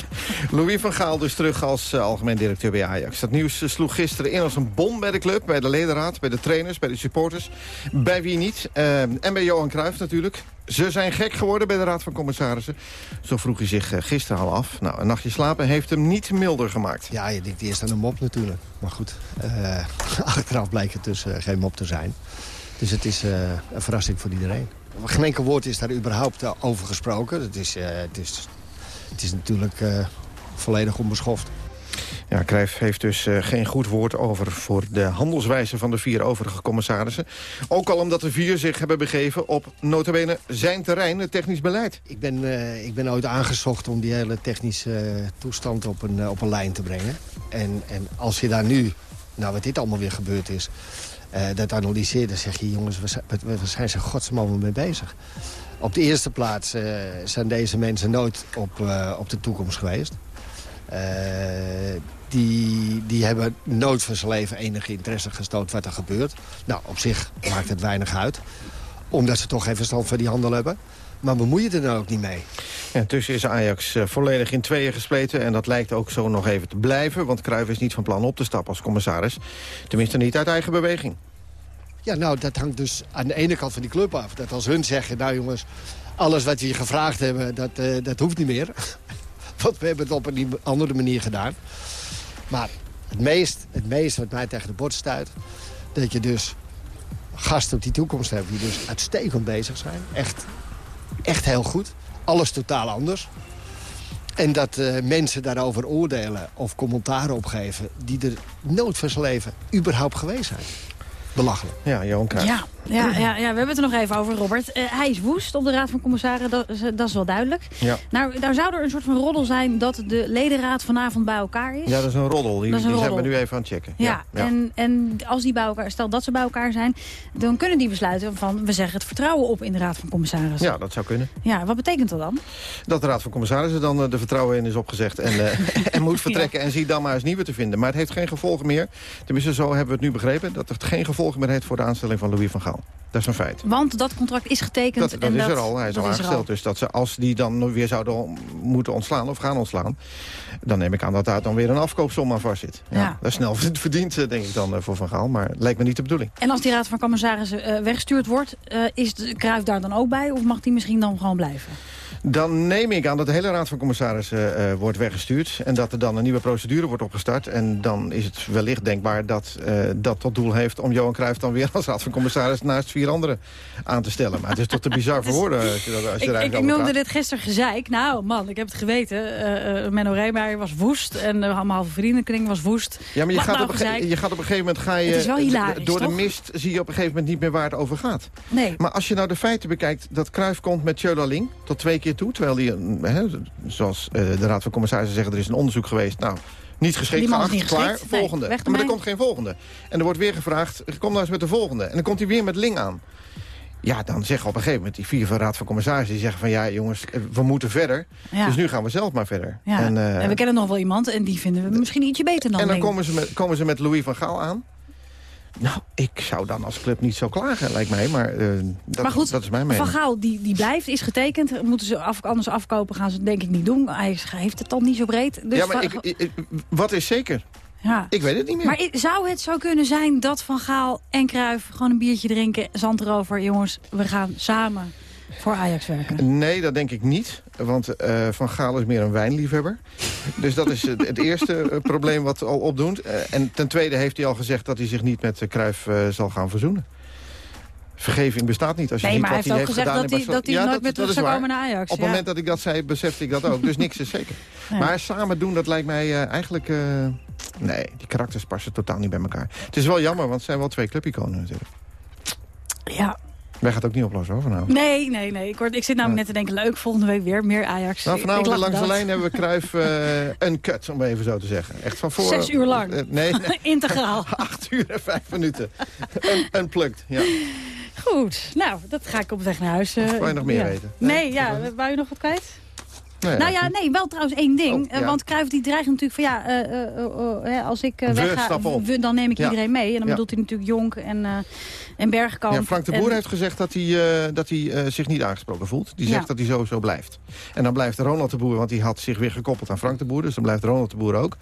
*laughs* Louis van Gaal dus terug als uh, algemeen directeur bij Ajax. Dat nieuws uh, sloeg gisteren in als een bom bij de club, bij de ledenraad, bij de trainers, bij de supporters. Bij wie niet? Uh, en bij Johan Cruijff natuurlijk. Ze zijn gek geworden bij de Raad van Commissarissen. Zo vroeg hij zich gisteren al af. Nou, een nachtje slapen heeft hem niet milder gemaakt. Ja, je denkt eerst aan een mop natuurlijk. Maar goed, *laughs* achteraf blijkt het dus geen mop te zijn. Dus het is een verrassing voor iedereen. Geen enkel woord is daar überhaupt over gesproken. Het is, het is het is natuurlijk uh, volledig onbeschoft. Ja, Cruijff heeft dus uh, geen goed woord over voor de handelswijze van de vier overige commissarissen. Ook al omdat de vier zich hebben begeven op notabene zijn terrein, het technisch beleid. Ik ben, uh, ik ben ooit aangezocht om die hele technische toestand op een, op een lijn te brengen. En, en als je daar nu, nou wat dit allemaal weer gebeurd is, dat analyseert, dan zeg je jongens, we zijn ze godsman mee bezig. Op de eerste plaats uh, zijn deze mensen nooit op, uh, op de toekomst geweest. Die, die hebben nooit van zijn leven enige interesse gestoord wat er gebeurt. Nou, op zich maakt het weinig uit. Omdat ze toch geen verstand van die handel hebben. Maar bemoeien er dan ook niet mee. Ja, tussen is Ajax uh, volledig in tweeën gespleten. En dat lijkt ook zo nog even te blijven. Want Cruijff is niet van plan op te stappen als commissaris. Tenminste niet uit eigen beweging. Ja, nou, dat hangt dus aan de ene kant van die club af. Dat als hun zeggen, nou jongens, alles wat we hier gevraagd hebben, dat, uh, dat hoeft niet meer. *laughs* Want we hebben het op een andere manier gedaan. Maar het meest, het meest wat mij tegen de bord stuit... dat je dus gasten op die toekomst hebt die dus uitstekend bezig zijn. Echt, echt heel goed. Alles totaal anders. En dat uh, mensen daarover oordelen of commentaar opgeven... die er nooit van zijn leven überhaupt geweest zijn belachelijk. Ja, Johan Cruijff. Ja, ja, ja, ja, we hebben het er nog even over, Robert. Uh, hij is woest op de Raad van Commissaren, dat, dat is wel duidelijk. Ja. Nou, daar zou er een soort van roddel zijn dat de ledenraad vanavond bij elkaar is. Ja, dat is een roddel. Die, die zijn we nu even aan het checken. Ja, ja, En, en als die bij elkaar, stel dat ze bij elkaar zijn, dan kunnen die besluiten van, we zeggen het vertrouwen op in de Raad van Commissarissen. Ja, dat zou kunnen. Ja, wat betekent dat dan? Dat de Raad van Commissarissen dan uh, de vertrouwen in is opgezegd en, uh, *laughs* en moet vertrekken en zie dan maar eens nieuwe te vinden. Maar het heeft geen gevolgen meer. Tenminste, zo hebben we het nu begrepen, dat het geen gevolgen meer heeft voor de aanstelling van Louis van Gaal. Dat is een feit. Want dat contract is getekend. Dat, dat en is dat, er al. Hij is al aangesteld. Dus dat ze, als die dan weer zouden moeten ontslaan of gaan ontslaan... dan neem ik aan dat daar dan weer een afkoopsom aan vast zit. Ja, ja. Dat is snel *laughs* verdiend, denk ik dan, voor Van Gaal. Maar lijkt me niet de bedoeling. En als die raad van commissarissen uh, weggestuurd wordt... Is Kruif daar dan ook bij? Of mag die misschien dan gewoon blijven? Dan neem ik aan dat de hele Raad van Commissarissen uh, wordt weggestuurd... en dat er dan een nieuwe procedure wordt opgestart. En dan is het wellicht denkbaar dat uh, dat tot doel heeft... om Johan Cruijff dan weer als Raad van Naast vier anderen aan te stellen. Maar het is toch te bizar *laughs* voor woorden als je, dat, als je ik, ik, ik noemde dit gisteren gezeik. Nou man, ik heb het geweten. Uh, Menno Reemeyer was woest en allemaal vriendenkring was woest. Ja, maar je, gaat, op een, je gaat op een gegeven moment... Ga je, het is wel hilarisch, door toch? de mist zie je op een gegeven moment niet meer waar het over gaat. Nee. Maar als je nou de feiten bekijkt... dat Cruijff komt met Tjölaling tot twee keer toe... terwijl hij zoals de Raad van Commissarissen zeggen, er is een onderzoek geweest. Nou, niet geschikt, geacht, niet klaar, geschikt. volgende. Nee, maar er komt geen volgende. En er wordt weer gevraagd, kom nou eens met de volgende. En dan komt hij weer met Ling aan. Ja, dan zeggen op een gegeven moment die vier van Raad van Commissarissen... die zeggen van ja, jongens, we moeten verder. Ja. Dus nu gaan we zelf maar verder. Ja. En, uh, en we kennen nog wel iemand en die vinden we misschien ietsje beter dan En dan Ling. komen ze, met, komen ze met Louis van Gaal aan. Nou, ik zou dan als club niet zo klagen, lijkt mij. Maar, uh, dat, maar goed, dat is mijn mening. Van Gaal die, die blijft, is getekend. Moeten ze af, anders afkopen, gaan ze denk ik niet doen. Hij heeft het dan niet zo breed. Dus ja, maar ik, ik, wat is zeker? Ja. Ik weet het niet meer. Maar zou het zo kunnen zijn dat Van Gaal en Cruijff gewoon een biertje drinken, zand erover, jongens, we gaan samen voor Ajax werken? Nee, dat denk ik niet. Want uh, Van Gaal is meer een wijnliefhebber. dus dat is het, het eerste uh, probleem wat al opdoet. Uh, en ten tweede heeft hij al gezegd dat hij zich niet met Cruijff zal gaan verzoenen. Vergeving bestaat niet als je nee, ziet maar wat hij heeft gezegd gedaan. dat hij, dat hij ja, nooit dat, meer terug zou komen naar Ajax. Op het ja. moment dat ik dat zei, besefte ik dat ook. Dus niks is zeker. Ja. Maar samen doen, dat lijkt mij eigenlijk... nee, die karakters passen totaal niet bij elkaar. Het is wel jammer, want het zijn wel twee clubiconen natuurlijk. Ja, wij gaat het ook niet oplossen hoor vanavond. Nee, nee, nee. Ik, word, ik zit namelijk ja. net te denken, leuk, volgende week weer meer Ajax. Nou, vanavond ik, langs de lijn hebben we *laughs* Kruif uh, een cut, om even zo te zeggen. Echt van voor... Zes uur lang. Uh, nee, nee. *laughs* Integraal. *laughs* Acht uur en vijf minuten. Unplugged, ja. Goed, nou, dat ga ik op weg naar huis. Uh, wil je nog meer ja. weten? Nee, ja, wou je nog wat kwijt? Nou ja, nee, wel trouwens één ding. Oh, ja. Eh, Want Cruijff die dreigt natuurlijk van ja, eh, eh, eh, eh, als ik eh, We wegga, dan neem ik Ja. iedereen mee. En dan Ja. bedoelt hij natuurlijk Jonk en, eh en Bergkamp. Ja, Frank de Boer En- heeft gezegd dat hij, eh, dat hij eh, zich niet aangesproken voelt. Die zegt Ja. dat hij sowieso blijft. En dan blijft Ronald de Boer, want die had zich weer gekoppeld aan Frank de Boer. Dus dan blijft Ronald de Boer ook.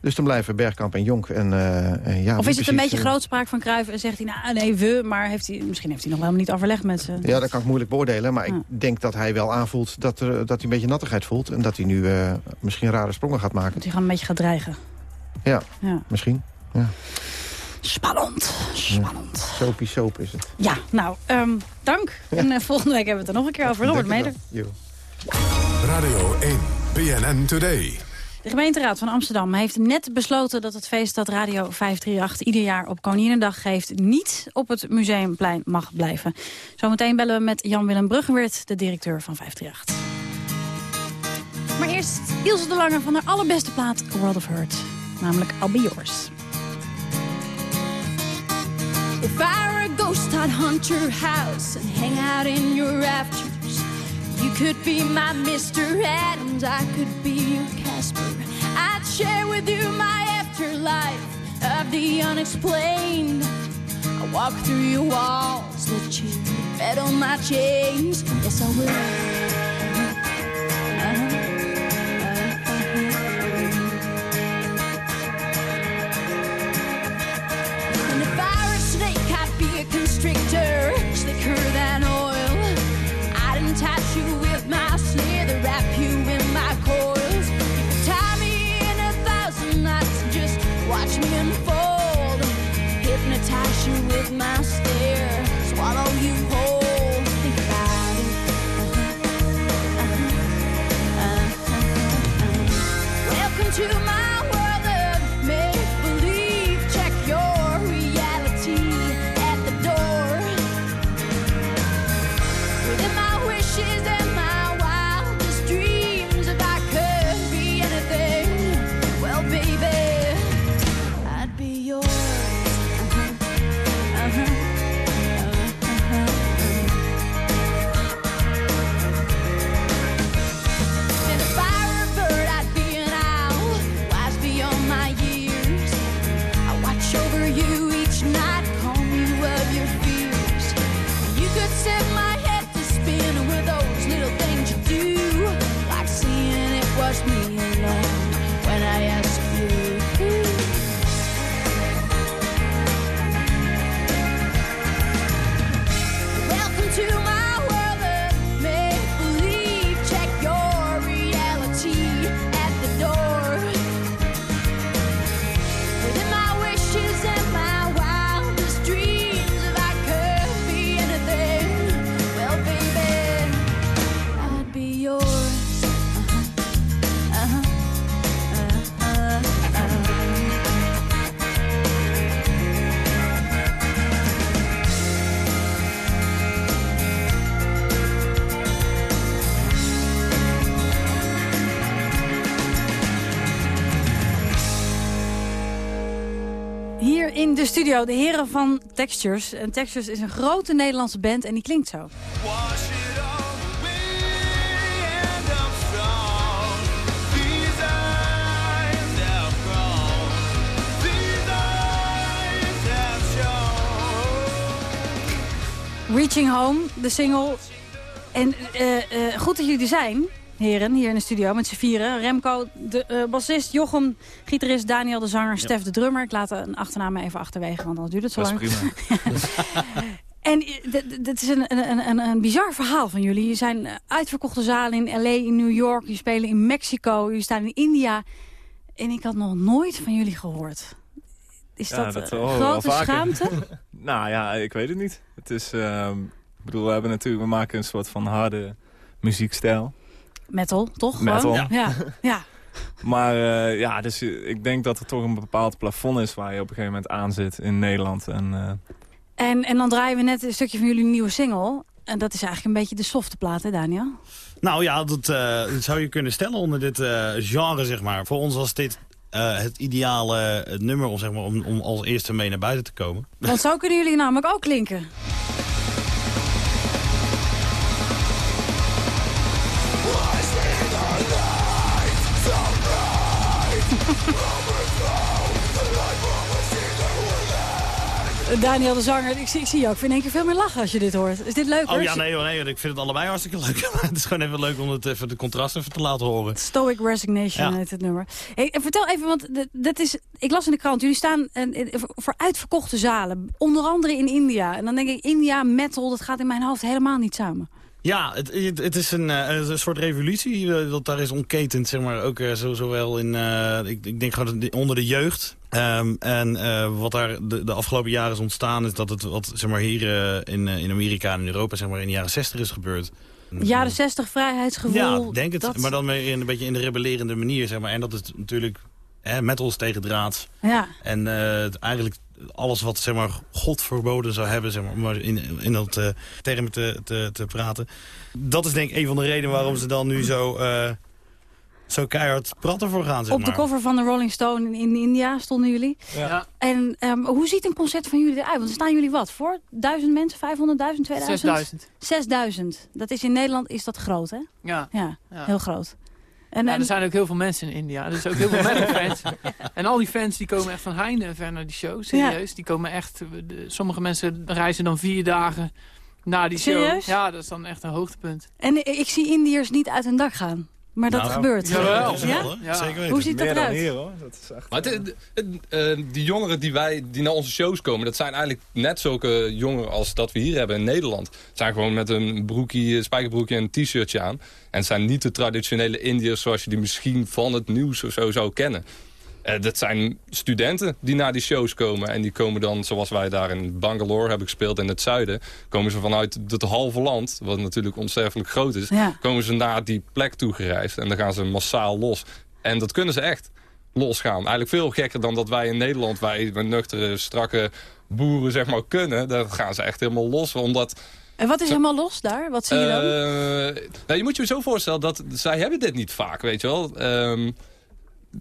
Dus dan blijven Bergkamp en Jonk. En, eh, en ja, Of is het een beetje grootspraak van Cruijff en zegt hij, nou nee, we, maar heeft hij, misschien heeft hij nog helemaal niet overlegd met ze. Ja, dat kan ik moeilijk beoordelen. Maar ik denk dat hij wel aanvoelt dat, er, dat hij een beetje nattigheid voelt. En dat hij nu misschien rare sprongen gaat maken. Dat hij gewoon een beetje gaat dreigen. Ja, Ja. misschien. Ja. Spannend, spannend. Soapie soap is het. Ja, nou, ehm, dank. En eh, volgende week hebben we het er nog een keer over. Robert Meder. Radio 1, BNN Today. De gemeenteraad van Amsterdam heeft net besloten dat het feest dat Radio 538 ieder jaar op Koninginnedag geeft niet op het Museumplein mag blijven. Zometeen bellen we met Jan-Willem Bruggenweert, de directeur van 538. Maar eerst Ilse de Lange van haar allerbeste plaat World of Hurt, namelijk I'll Be Yours. If I were a ghost, I'd hunt your house and hang out in your rafters. You could be my Mr. Adams, I could be your Casper. I'd share with you my afterlife of the unexplained. I walk through your walls, let you rattle my chains. Yes, I will. Constrictor, slicker than oil. I'd entice you with my slither, wrap you in my coils. You could tie me in a thousand knots, just watch me unfold. Hypnotize you with my stare, swallow you whole. Think about it. Uh-huh. Uh-huh. Welcome to studio, de heren van Textures. En Textures is een grote Nederlandse band en die klinkt zo. Reaching Home, de single. En eh, goed dat jullie er zijn, heren, hier in de studio met z'n vieren. Remco, de eh, bassist, Jochem, gitarist, Daniel de zanger, Stef de drummer. Ik laat een achternaam even achterwege, want anders duurt het zo lang. *laughs* En eh, dit is een, een, een, een bizar verhaal van jullie. Je zijn uitverkochte zalen in L.A., in New York. Je spelen in Mexico, je staan in India. En ik had nog nooit van jullie gehoord. Is Ja, dat, dat eh, grote schaamte? *laughs* nou ja, ik weet het niet. Het is, ehm, ik bedoel, we hebben natuurlijk, we maken een soort van harde muziekstijl. Metal, toch? Metal. Gewoon? Ja. *laughs* ja. Maar eh, ja, dus eh, ik denk dat er toch een bepaald plafond is waar je op een gegeven moment aan zit in Nederland. En, eh, En, en dan draaien we net een stukje van jullie nieuwe single. En dat is eigenlijk een beetje de softe plaat, hè Daniel? Nou ja, dat, eh, dat zou je kunnen stellen onder dit eh, genre, zeg maar. Voor ons was dit eh, het ideale nummer om, zeg maar, om, om als eerste mee naar buiten te komen. Want zo kunnen jullie namelijk ook klinken. Daniel de Zanger, ik zie, ik zie je ook in één keer veel meer lachen als je dit hoort. Is dit leuk? Oh ja, nee, nee, ik vind het allebei hartstikke leuk. *laughs* Maar het is gewoon even leuk om het even de contrast even te laten horen. Stoic Resignation Ja. heet het nummer. Hey, en vertel even, want dat is, ik las in de krant, jullie staan in- voor uitverkochte zalen. Onder andere in India. En dan denk ik, India, metal, dat gaat in mijn hoofd helemaal niet samen. Ja, het, het, is een, eh, een soort revolutie eh, dat daar is ontketend, zeg maar. Ook eh, zo, zowel in, eh, ik, ik denk gewoon de- onder de jeugd. Ehm, en eh, wat daar de, de afgelopen jaren is ontstaan... is dat het wat zeg maar, hier eh, in, eh, in Amerika en in Europa zeg maar, in de jaren 60 is gebeurd. Jaren 60 vrijheidsgevoel. Ja, denk het. dat- Maar dan meer in, een beetje in de rebellerende manier, zeg maar. En dat is natuurlijk hè, metals tegen draad. Ja. En eh, eigenlijk alles wat zeg maar, God verboden zou hebben, zeg maar, om maar in, in dat eh termen te, te, te praten. Dat is denk ik een van de redenen waarom ze dan nu zo, eh, zo keihard praten voor gaan. Zeg Op de maar. cover van de Rolling Stone in, in India stonden jullie. Ja. En ehm, hoe ziet een concert van jullie eruit? Want staan jullie wat voor? Duizend mensen? 500.000? 2000? 6000. 6000. Dat is in Nederland is dat groot, hè? Ja. Ja, Ja. heel groot. En, Ja, er zijn ook heel veel mensen in India. Er zijn ook heel veel *laughs* metalfans. En al die fans die komen echt van heinde en ver naar die show. Serieus. Die komen echt... de- sommige mensen reizen dan vier dagen naar die show. Serieus? Ja, dat is dan echt een hoogtepunt. en ik zie Indiërs niet uit hun dak gaan. Maar dat Nou, gebeurt. jawel. Ja? Ja. Zeker weten. Hoe ziet dat Meer dan eruit? hier, hoor. Dat is echt... Maar het, het- het- eh, die jongeren die, wij, die naar onze shows komen... dat zijn eigenlijk net zulke jongeren als dat we hier hebben in Nederland. Het zijn gewoon met een broekie, spijkerbroekje en een t-shirtje aan. En het zijn niet de traditionele Indiërs zoals je die misschien van het nieuws of zo zou kennen. Eh, dat zijn studenten die naar die shows komen. En die komen dan, zoals wij daar in Bangalore hebben gespeeld in het zuiden... komen ze vanuit het halve land, wat natuurlijk onsterfelijk groot is... Ja. komen ze naar die plek toe gereisd. En dan gaan ze massaal los. En dat kunnen ze echt losgaan. Eigenlijk veel gekker dan dat wij in Nederland... wij met nuchtere, strakke boeren zeg maar kunnen. Daar gaan ze echt helemaal los. Omdat En wat is helemaal los daar? Wat zie je dan? eh, nou, je moet je zo voorstellen dat zij hebben dit niet vaak, weet je wel. Ehm,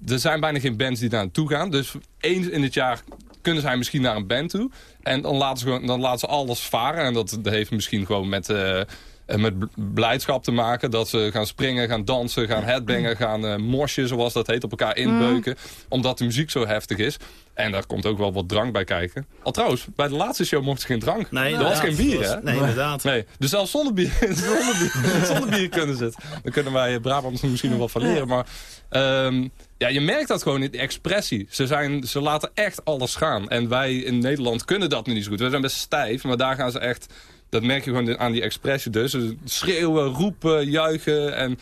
er zijn bijna geen bands die daar naartoe gaan. Dus eens in het jaar kunnen zij misschien naar een band toe. En dan laten ze, dan laten ze alles varen. En dat, dat heeft misschien gewoon met, eh, eh, met bl- blijdschap te maken. Dat ze gaan springen, gaan dansen, gaan headbangen, gaan eh mosjen, zoals dat heet, op elkaar inbeuken. Omdat de muziek zo heftig is. En daar komt ook wel wat drank bij kijken. Al trouwens, bij de laatste show mocht ze geen drank. Nee, er was geen bier, hè? nee, inderdaad. Nee, dus zelfs zonder bier, *laughs* zonder bier, zonder bier kunnen ze het. Dan kunnen wij Brabant misschien nog wat van leren. Maar ehm, ja, je merkt dat gewoon in de expressie. Ze, zijn, ze laten echt alles gaan. En wij in Nederland kunnen dat nu niet zo goed. We zijn best stijf, maar daar gaan ze echt... Dat merk je gewoon aan die expressie dus. Ze schreeuwen, roepen, juichen en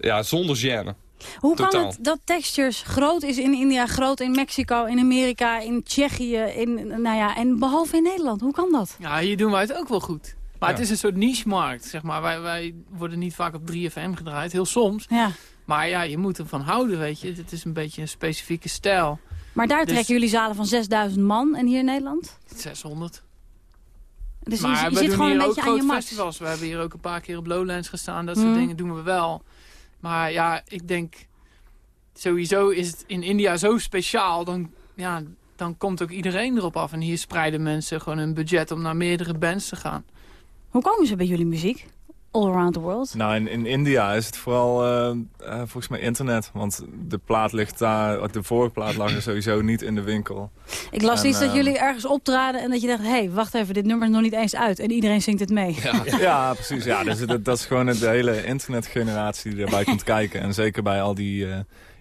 ja, zonder gêne. Hoe kan het dat Textures groot is in India, groot in Mexico, in Amerika, in Tsjechië, in, nou ja, en behalve in Nederland? Hoe kan dat? Ja, hier doen wij het ook wel goed. Maar Ja. het is een soort niche-markt, zeg maar. Wij, wij worden niet vaak op 3FM gedraaid, heel soms. Ja. Maar ja, je moet ervan houden, weet je. Het is een beetje een specifieke stijl. Maar daar Dus- trekken jullie zalen van 6000 man en hier in Nederland? 600. Dus maar je, we zit gewoon een beetje aan je max. festivals. We hebben hier ook een paar keer op Lowlands gestaan. Dat soort Mhm. dingen doen we wel. Maar ja, ik denk... Sowieso is het in India zo speciaal. Dan, ja, dan komt ook iedereen erop af. En hier spreiden mensen gewoon een budget om naar meerdere bands te gaan. Hoe komen ze bij jullie muziek? All around the world? Nou, in, in India is het vooral eh, eh, volgens mij internet. Want de plaat ligt daar, de voorplaat lag er sowieso niet in de winkel. Ik las En, iets dat eh, jullie ergens optraden en dat je dacht... hé, hey, wacht even, dit nummer is nog niet eens uit. En iedereen zingt het mee. Ja, *laughs* ja precies. Ja, dus dat, dat is gewoon de hele internetgeneratie die erbij komt kijken. En zeker bij al die eh,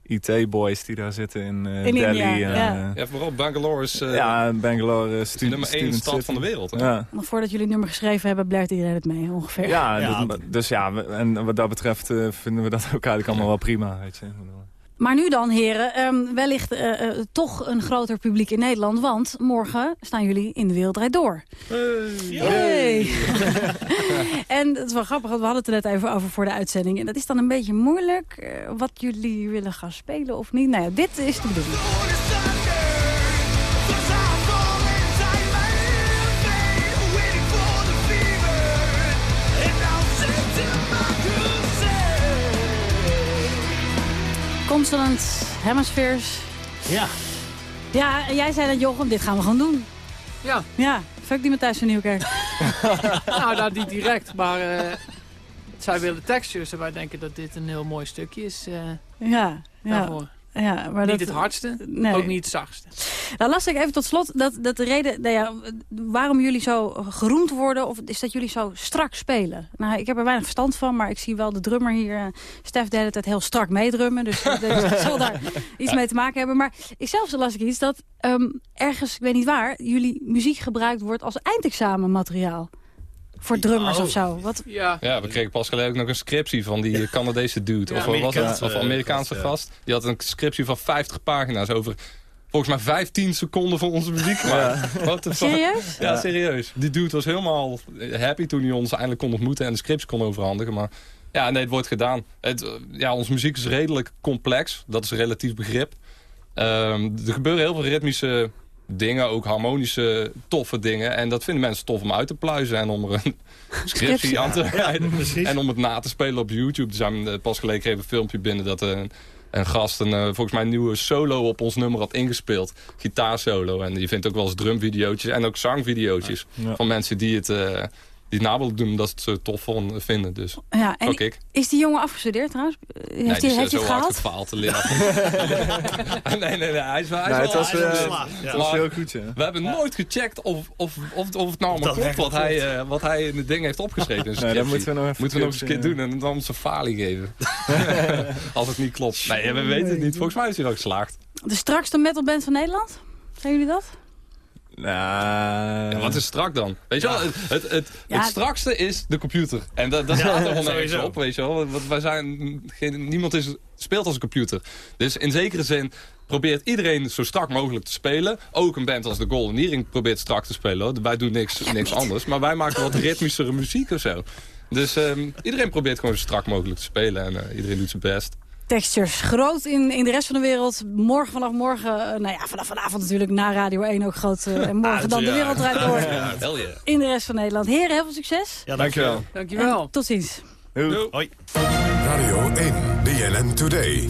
IT-boys die daar zitten in, eh, In Delhi. India, en, ja. eh, Ja, vooral Bangalore is... eh, ja, Bangalore is de nummer één stad van de wereld. Hè? Ja. Nog voordat jullie het nummer geschreven hebben, blijft iedereen het mee ongeveer. Ja, dat- dus ja, we- en wat dat betreft vinden we dat ook eigenlijk allemaal wel prima. Weet je. Maar nu dan, heren, ehm, wellicht eh, eh, toch een groter publiek in Nederland. Want morgen staan jullie in de Wereld Door. Hey. *laughs* en het is wel grappig, want we hadden het er net even over voor de uitzending. En dat is dan een beetje moeilijk, eh, wat jullie willen gaan spelen of niet. Nou ja, dit is de bedoeling. Consonant Hemispheres. Ja. Ja, en jij zei dat Jochem, dit gaan we gewoon doen. Ja. Ja, fuck die Matthijs van Nieuwkerk. *laughs* nou, dat niet direct, maar eh, zij willen textures en wij denken dat dit een heel mooi stukje is eh, Ja, ja. daarvoor. Ja, maar niet dat- het hardste, Nee. ook niet het zachtste. Nou, lastig even tot slot dat, dat de reden nou ja, waarom jullie zo geroemd worden... Of is dat jullie zo strak spelen. Nou, ik heb er weinig verstand van, maar ik zie wel de drummer hier... eh, Stef de hele tijd heel strak meedrummen. Dus dat *laughs* zal daar iets mee te maken hebben. Maar ik zelf las ik iets dat ehm, ergens, ik weet niet waar... jullie muziek gebruikt wordt als eindexamenmateriaal. Voor drummers Oh. of zo. Wat, Ja. Ja, we kregen pas geleden ook nog een scriptie van die Canadese dude. Ja, of wat was het? Amerikaanse, Of Amerikaanse gast, ja. gast. Die had een scriptie van 50 pagina's over... Volgens mij 15 seconden van onze muziek gemaakt. *laughs* What the fuck? Serieus? Ja, serieus. Die dude was helemaal happy toen hij ons eindelijk kon ontmoeten... en de scripts kon overhandigen. Maar ja, nee, het wordt gedaan. Het, eh, ja, onze muziek is redelijk complex. Dat is een relatief begrip. Ehm, er gebeuren heel veel ritmische dingen, ook harmonische, toffe dingen. En dat vinden mensen tof om uit te pluizen en om er een *laughs* scriptie aan te rijden. en om het na te spelen op YouTube. Er zijn eh, pas geleden ik een filmpje binnen dat een, een gast een, eh, volgens mij een nieuwe solo op ons nummer had ingespeeld. Gitaarsolo. En je vindt ook wel eens drumvideootjes en ook zangvideootjes Ja. van mensen die het, eh, die het na willen doen omdat ze het tof vonden, vinden. Dus ja, en ook ik. is die jongen afgestudeerd trouwens? Heeft Nee, hij, die is heeft hij zo het hard gefaald te leren. *laughs* *laughs* nee, nee, nee. Hij is wel, Nee, het was, hij is wel eh, was heel goed, ja. We hebben nooit gecheckt of, of, of, of het nou allemaal Dat klopt wat hij, eh, wat hij in het ding heeft opgeschreven. *laughs* Nee, dat moeten we nog even Moeten we nog eens een keer doen en dan ons een falie geven. Als het niet klopt. Nee, we weten het niet. Volgens mij is hij wel geslaagd. De strakste metalband van Nederland? Zijn jullie dat? Nou, Ja, wat is strak dan? Weet je wel, het, het, het, Ja. het strakste is de computer. En dat, dat slaat er gewoon nergens sowieso. op, weet je wel. Want wij zijn, geen, niemand is, speelt als een computer. Dus in zekere zin probeert iedereen zo strak mogelijk te spelen. Ook een band als de Golden Earring probeert strak te spelen. Hoor. Wij doen niks, niks anders. Maar wij maken wat ritmischere muziek of zo. Dus ehm, iedereen probeert gewoon zo strak mogelijk te spelen. En eh, iedereen doet zijn best. Textures. Groot in, in de rest van de wereld. Morgen vanaf morgen, eh, nou ja, vanaf vanavond natuurlijk na Radio 1 ook groot. eh, en morgen *laughs* dan de wereld draait door. *laughs* In de rest van Nederland. Heren, heel veel succes. Ja, Dankjewel. Dankjewel. En tot ziens. Hoi. Radio 1, BNN Today.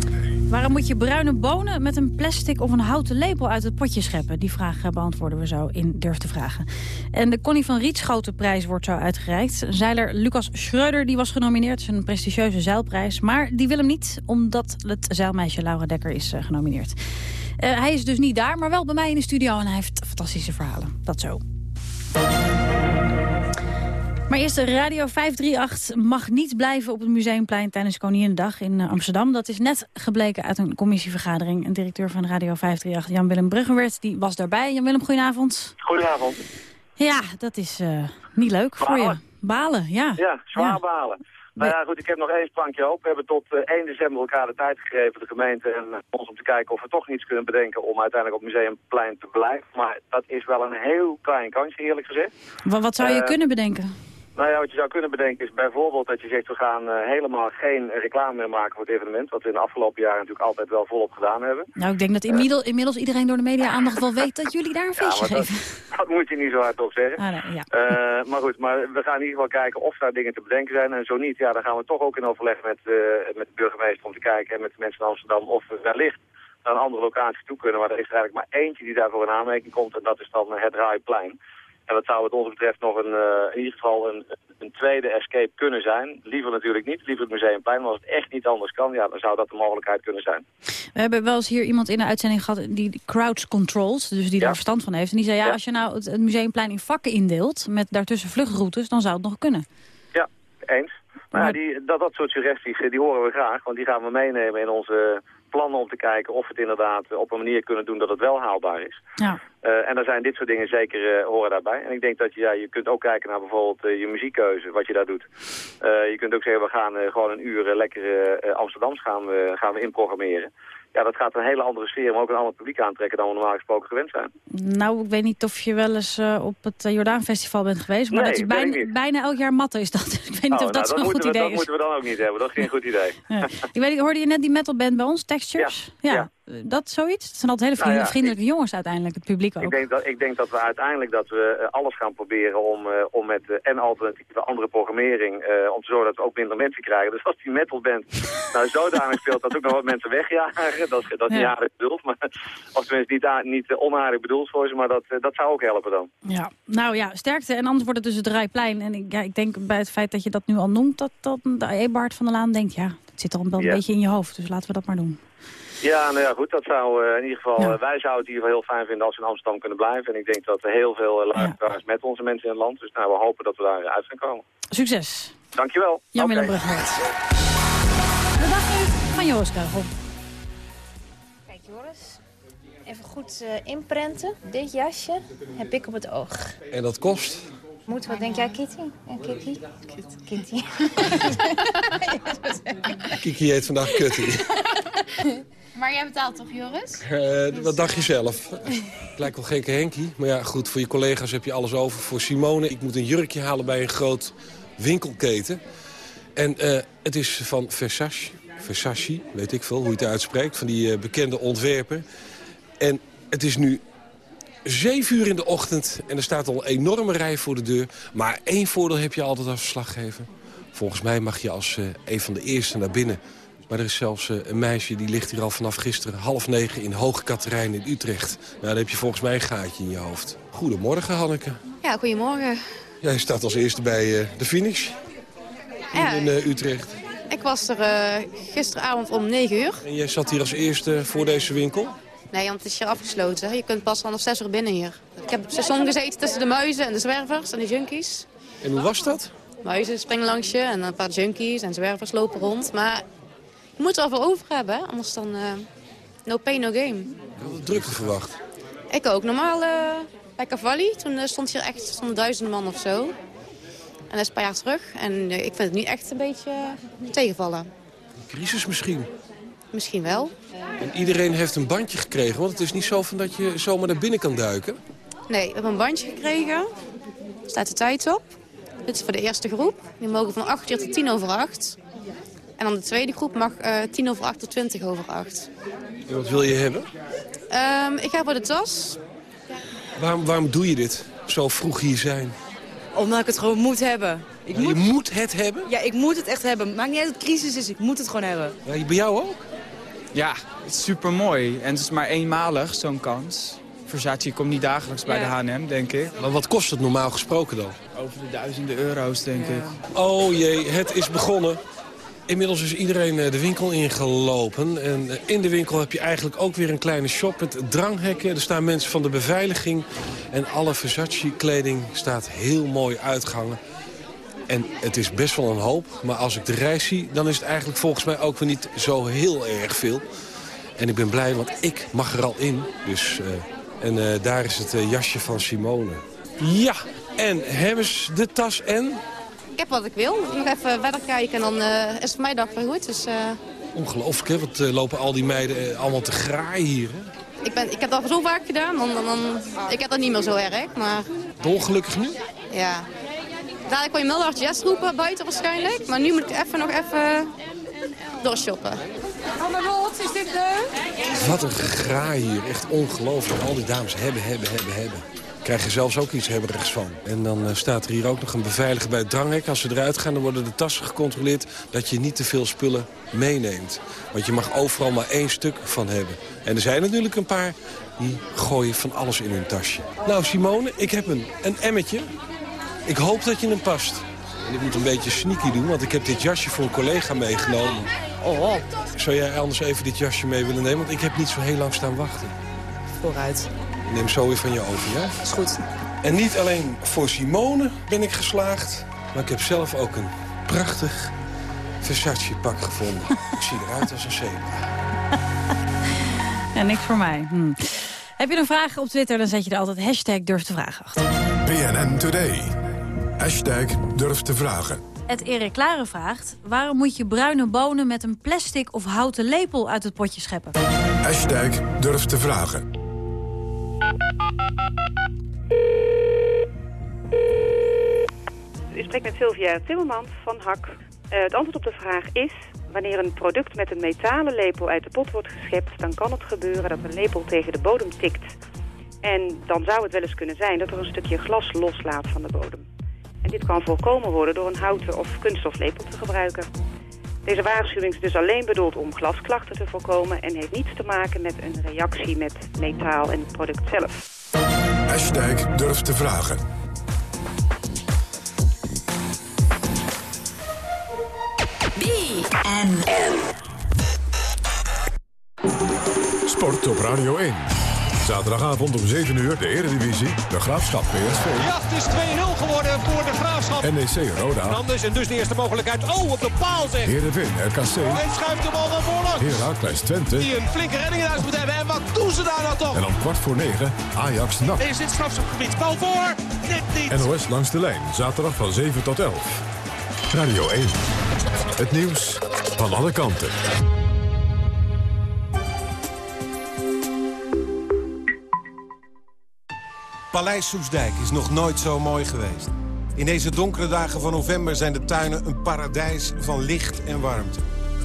Waarom moet je bruine bonen met een plastic of een houten lepel uit het potje scheppen? Die vraag eh, beantwoorden we zo in Durf te Vragen. En de Connie van Rietschotenprijs wordt zo uitgereikt. Zeiler Lucas Schreuder die was genomineerd. Het is een prestigieuze zeilprijs. Maar die wil hem niet, omdat het zeilmeisje Laura Dekker is eh, genomineerd. Eh, hij is dus niet daar, maar wel bij mij in de studio. En hij heeft fantastische verhalen. Dat zo. Maar eerst de Radio 538 mag niet blijven op het Museumplein tijdens Koninginnedag in eh, Amsterdam. Dat is net gebleken uit een commissievergadering. Een directeur van Radio 538, Jan-Willem Bruggenwert, die was daarbij. Jan-Willem, goedenavond. Goedenavond. Ja, dat is eh, niet leuk voor je. Balen. Ja. Ja, zwaar Ja. balen. Nou ja, goed, ik heb nog één plankje hoop. We hebben tot eh, 1 december elkaar de tijd gegeven, de gemeente en eh, ons, om te kijken of we toch niets kunnen bedenken om uiteindelijk op Museumplein te blijven. Maar dat is wel een heel klein kansje, eerlijk gezegd. Wat, wat zou je Eh, kunnen bedenken? Nou ja, wat je zou kunnen bedenken is bijvoorbeeld dat je zegt we gaan eh, helemaal geen reclame meer maken voor het evenement. Wat we in de afgelopen jaren natuurlijk altijd wel volop gedaan hebben. Nou, ik denk dat inmiddels, inmiddels iedereen door de media-aandacht wel weet dat jullie daar een *laughs* Ja, feestje dat, geven. *laughs* dat moet je niet zo hardop zeggen. Ah, nee, ja. Eh, maar goed, maar we gaan in ieder geval kijken of daar dingen te bedenken zijn. En zo niet, ja, dan gaan we toch ook in overleg met, eh, met de burgemeester om te kijken en met de mensen in Amsterdam of we wellicht naar een andere locatie toe kunnen. Maar er is er eigenlijk maar eentje die daarvoor in aanmerking komt en dat is dan het Raaiplein. En dat zou wat ons betreft nog een, eh, in ieder geval een, een tweede escape kunnen zijn. Liever natuurlijk niet, liever het Museumplein. Maar als het echt niet anders kan, ja, dan zou dat de mogelijkheid kunnen zijn. We hebben wel eens hier iemand in de uitzending gehad die crowds controls, dus die daar verstand van heeft. En die zei, ja, Ja. als je nou het, het museumplein in vakken indeelt, met daartussen vluchtroutes, dan zou het nog kunnen. Ja, eens. Maar die, dat, dat soort suggesties, eh, die horen we graag. Want die gaan we meenemen in onze plannen om te kijken of we het inderdaad op een manier kunnen doen dat het wel haalbaar is. Ja. Eh, en daar zijn dit soort dingen zeker eh, horen daarbij. En ik denk dat je, ja, je kunt ook kijken naar bijvoorbeeld eh, je muziekkeuze, wat je daar doet. Je kunt ook zeggen, we gaan gewoon een uur lekker Amsterdams gaan we, gaan we inprogrammeren. Ja, dat gaat een hele andere sfeer, maar ook een ander publiek aantrekken dan we normaal gesproken gewend zijn. Nou, ik weet niet of je wel eens eh, op het uh, Jordaanfestival bent geweest, maar Nee, dat is bijna, bijna elk jaar matten is dat. *laughs* ik weet niet Oh, of nou, dat zo'n goed we, idee dat is. moeten we dan ook niet hebben, dat is geen goed idee. *laughs* Ja. Ik weet, niet, hoorde je net die metalband bij ons, Textures? Ja, Eh, Dat zoiets? Het zijn altijd hele Nou vriendelijke, ja, vriendelijke jongens uiteindelijk, het publiek ook. Ik denk, dat, ik denk dat we uiteindelijk dat we eh, alles gaan proberen om, eh, om met eh, en alternatieve andere programmering, eh, om te zorgen dat we ook minder mensen krijgen. Dus als die metalband *laughs* nou zodanig speelt dat ook nog wat mensen wegjagen, dat, is- dat is niet Ja. aardig bedoeld, maar, of tenminste niet, niet eh, onaardig bedoeld voor ze, maar dat, eh, dat zou ook helpen dan. Ja, nou ja, sterkte. En anders wordt het dus het Rijplein. En ik, ja, ik denk bij het feit dat je dat nu al noemt, dat, dat de Eberhard van der Laan denkt, ja, dat zit al wel een Ja. beetje in je hoofd. Dus laten we dat maar doen. Ja, nou ja, goed. Dat zou eh, in ieder geval, eh, wij zouden het in ieder geval heel fijn vinden als we in Amsterdam kunnen blijven. En ik denk dat er heel veel uh, luisteraars met onze mensen in het land. Dus nou, we hopen dat we daar uit gaan komen. Succes. Dankjewel. Jan-Willem Oké. Bruggeert. De daggeeft van Joris Kreugel. Kijk Joris, even goed eh, inprenten. Dit jasje heb ik op het oog. En dat kost? Moet, wat denk jij Kitty? En Kitty? Kitty. Kiki heet vandaag Kutty. *laughs* maar jij betaalt toch Joris? Eh, wat dacht je zelf? Het *laughs* lijkt wel gekke Henkie. Maar ja, goed, voor je collega's heb je alles over. Voor Simone, ik moet een jurkje halen bij een groot winkelketen. En eh, het is van Versace. Versace, weet ik veel hoe je het uitspreekt. Van die eh, bekende ontwerper. En het is nu 7 uur in de ochtend en er staat al een enorme rij voor de deur. Maar één voordeel heb je altijd als verslaggever. Volgens mij mag je als een van de eerste naar binnen. Maar er is zelfs eh, een meisje die ligt hier al vanaf gisteren half negen in Hoge Katerijn in Utrecht. Nou, dan heb je volgens mij een gaatje in je hoofd. Goedemorgen, Hanneke. Ja, goedemorgen. Jij staat als eerste bij eh, de finish Ja, in eh, Utrecht. ik was er gisteravond om 9 uur. En jij zat hier als eerste voor deze winkel? Nee, want het is hier afgesloten. Je kunt pas vanaf 6 uur binnen hier. Ik heb op station gezeten tussen de muizen en de zwervers en de junkies. En hoe was dat? Muizen springen langs je en een paar junkies en zwervers lopen rond. Maar je moet er wel over hebben, hè? anders dan eh, no pain, no game. Ik had het drukte verwacht. Ik ook. Normaal eh, bij Cavalli, toen eh, stond hier echt stonden duizend man of zo. En dat is een paar jaar terug. En ik vind het nu echt een beetje tegenvallen. Crisis misschien. Misschien wel. En iedereen heeft een bandje gekregen, want het is niet zo van dat je zomaar naar binnen kan duiken. Nee, we hebben een bandje gekregen. Er staat de tijd op. Dit is voor de eerste groep. Die mogen van 8 uur tot 10 over 8. En dan de tweede groep mag eh 10 over 8 tot 20 over 8. En wat wil je hebben? Ehm, ik ga voor de tas. Waarom, waarom doe je dit? Zo vroeg hier zijn. Omdat ik het gewoon moet hebben. Ik Ja, je moet het hebben? Ja, ik moet het echt hebben. Maakt niet uit dat het crisis is, ik moet het gewoon hebben. Ja, bij jou ook? Ja, het is super mooi. En het is maar eenmalig, zo'n kans. Versace komt niet dagelijks bij Ja. de H&M, denk ik. Maar wat kost het normaal gesproken dan? Over de duizenden euro's, denk ik. Oh jee, het is begonnen. Inmiddels is iedereen eh, de winkel ingelopen. En eh, in de winkel heb je eigenlijk ook weer een kleine shop met dranghekken. Er staan mensen van de beveiliging. En alle Versace-kleding staat heel mooi uitgehangen. En het is best wel een hoop. Maar als ik de reis zie, dan is het eigenlijk volgens mij ook weer niet zo heel erg veel. En ik ben blij, want ik mag er al in. Dus, eh, en daar is het jasje van Simone. Ja, en hebben ze de tas en? Ik heb wat ik wil. Nog even verder kijken en dan eh, is het voor mij dag weer goed. Dus eh, Ongelooflijk, hè? Want eh, lopen al die meiden allemaal te graaien hier, hè? ik, ben, ik heb dat zo vaak gedaan. Dan, dan, dan, ik heb dat niet meer zo erg. Maar Dolgelukkig nu? ja. Dadelijk kon je Mildacht Jazz roepen buiten waarschijnlijk. Maar nu moet ik even nog even doorshoppen. Annelot, is dit de? Wat een gegraai hier, echt ongelooflijk. Al die dames hebben, hebben, hebben, hebben. Krijg je zelfs ook iets hebberigs van. En dan eh, staat er hier ook nog een beveiliger bij het dranghek. Als ze eruit gaan, dan worden de tassen gecontroleerd... dat je niet te veel spullen meeneemt. Want je mag overal maar één stuk van hebben. En er zijn natuurlijk een paar die gooien van alles in hun tasje. Nou, Simone, ik heb een, een emmetje. Ik hoop dat je hem past. En ik moet een beetje sneaky doen, want ik heb dit jasje voor een collega meegenomen. Oh. Zou jij anders even dit jasje mee willen nemen? Want ik heb niet zo heel lang staan wachten. Vooruit. Ik neem zo weer van je over, ja? Is goed. En niet alleen voor Simone ben ik geslaagd... maar ik heb zelf ook een prachtig Versace-pak gevonden. *laughs* ik zie eruit als een zebra. Ja, niks voor mij. Hm. Heb je een vraag op Twitter, dan zet je er altijd hashtag durf te vragen achter. BNN Today. Hashtag durf te vragen. Het Erik Klare vraagt... waarom moet je bruine bonen met een plastic of houten lepel uit het potje scheppen? Hashtag durf te vragen. U spreekt met Sylvia Timmermans van HAK. Eh, het antwoord op de vraag is... wanneer een product met een metalen lepel uit de pot wordt geschept... dan kan het gebeuren dat een lepel tegen de bodem tikt. En dan zou het wel eens kunnen zijn dat er een stukje glas loslaat van de bodem. En dit kan voorkomen worden door een houten of kunststoflepel te gebruiken. Deze waarschuwing is dus alleen bedoeld om glasklachten te voorkomen... en heeft niets te maken met een reactie met metaal en het product zelf. Hashtag durf te vragen. BNN. Sport op Radio 1. Zaterdagavond om 7 uur de Eredivisie, de Graafschap PSV. Ja, het is 2-0 geworden voor de Graafschap. NEC Roda. Anders en dus de eerste mogelijkheid. Oh, op de paal zeg. Heerenveen RKC. En schuift de bal naar voorlangs. Heracles Twente. Die een flinke redding in huis moet hebben. En wat doen ze daar nou toch? En om kwart voor 9 Ajax NAC. Is dit strafschopgebied? Bal voor. Net niet. NOS langs de lijn, zaterdag van 7 tot 11. Radio 1. Het nieuws van alle kanten. Paleis Soesdijk is nog nooit zo mooi geweest. In deze donkere dagen van november zijn de tuinen een paradijs van licht en warmte.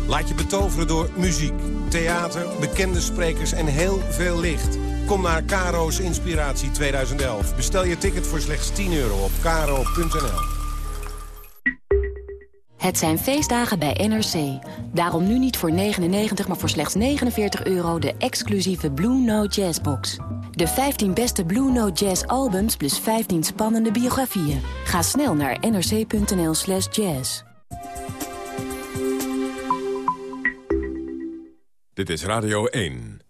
Laat je betoveren door muziek, theater, bekende sprekers en heel veel licht. Kom naar Caro's Inspiratie 2011. Bestel je ticket voor slechts 10 euro op caro.nl. Het zijn feestdagen bij NRC. Daarom nu niet voor 99, maar voor slechts 49 euro de exclusieve Blue Note Jazz box. De 15 beste Blue Note Jazz albums plus 15 spannende biografieën. Ga snel naar nrc.nl slash jazz. Dit is Radio 1.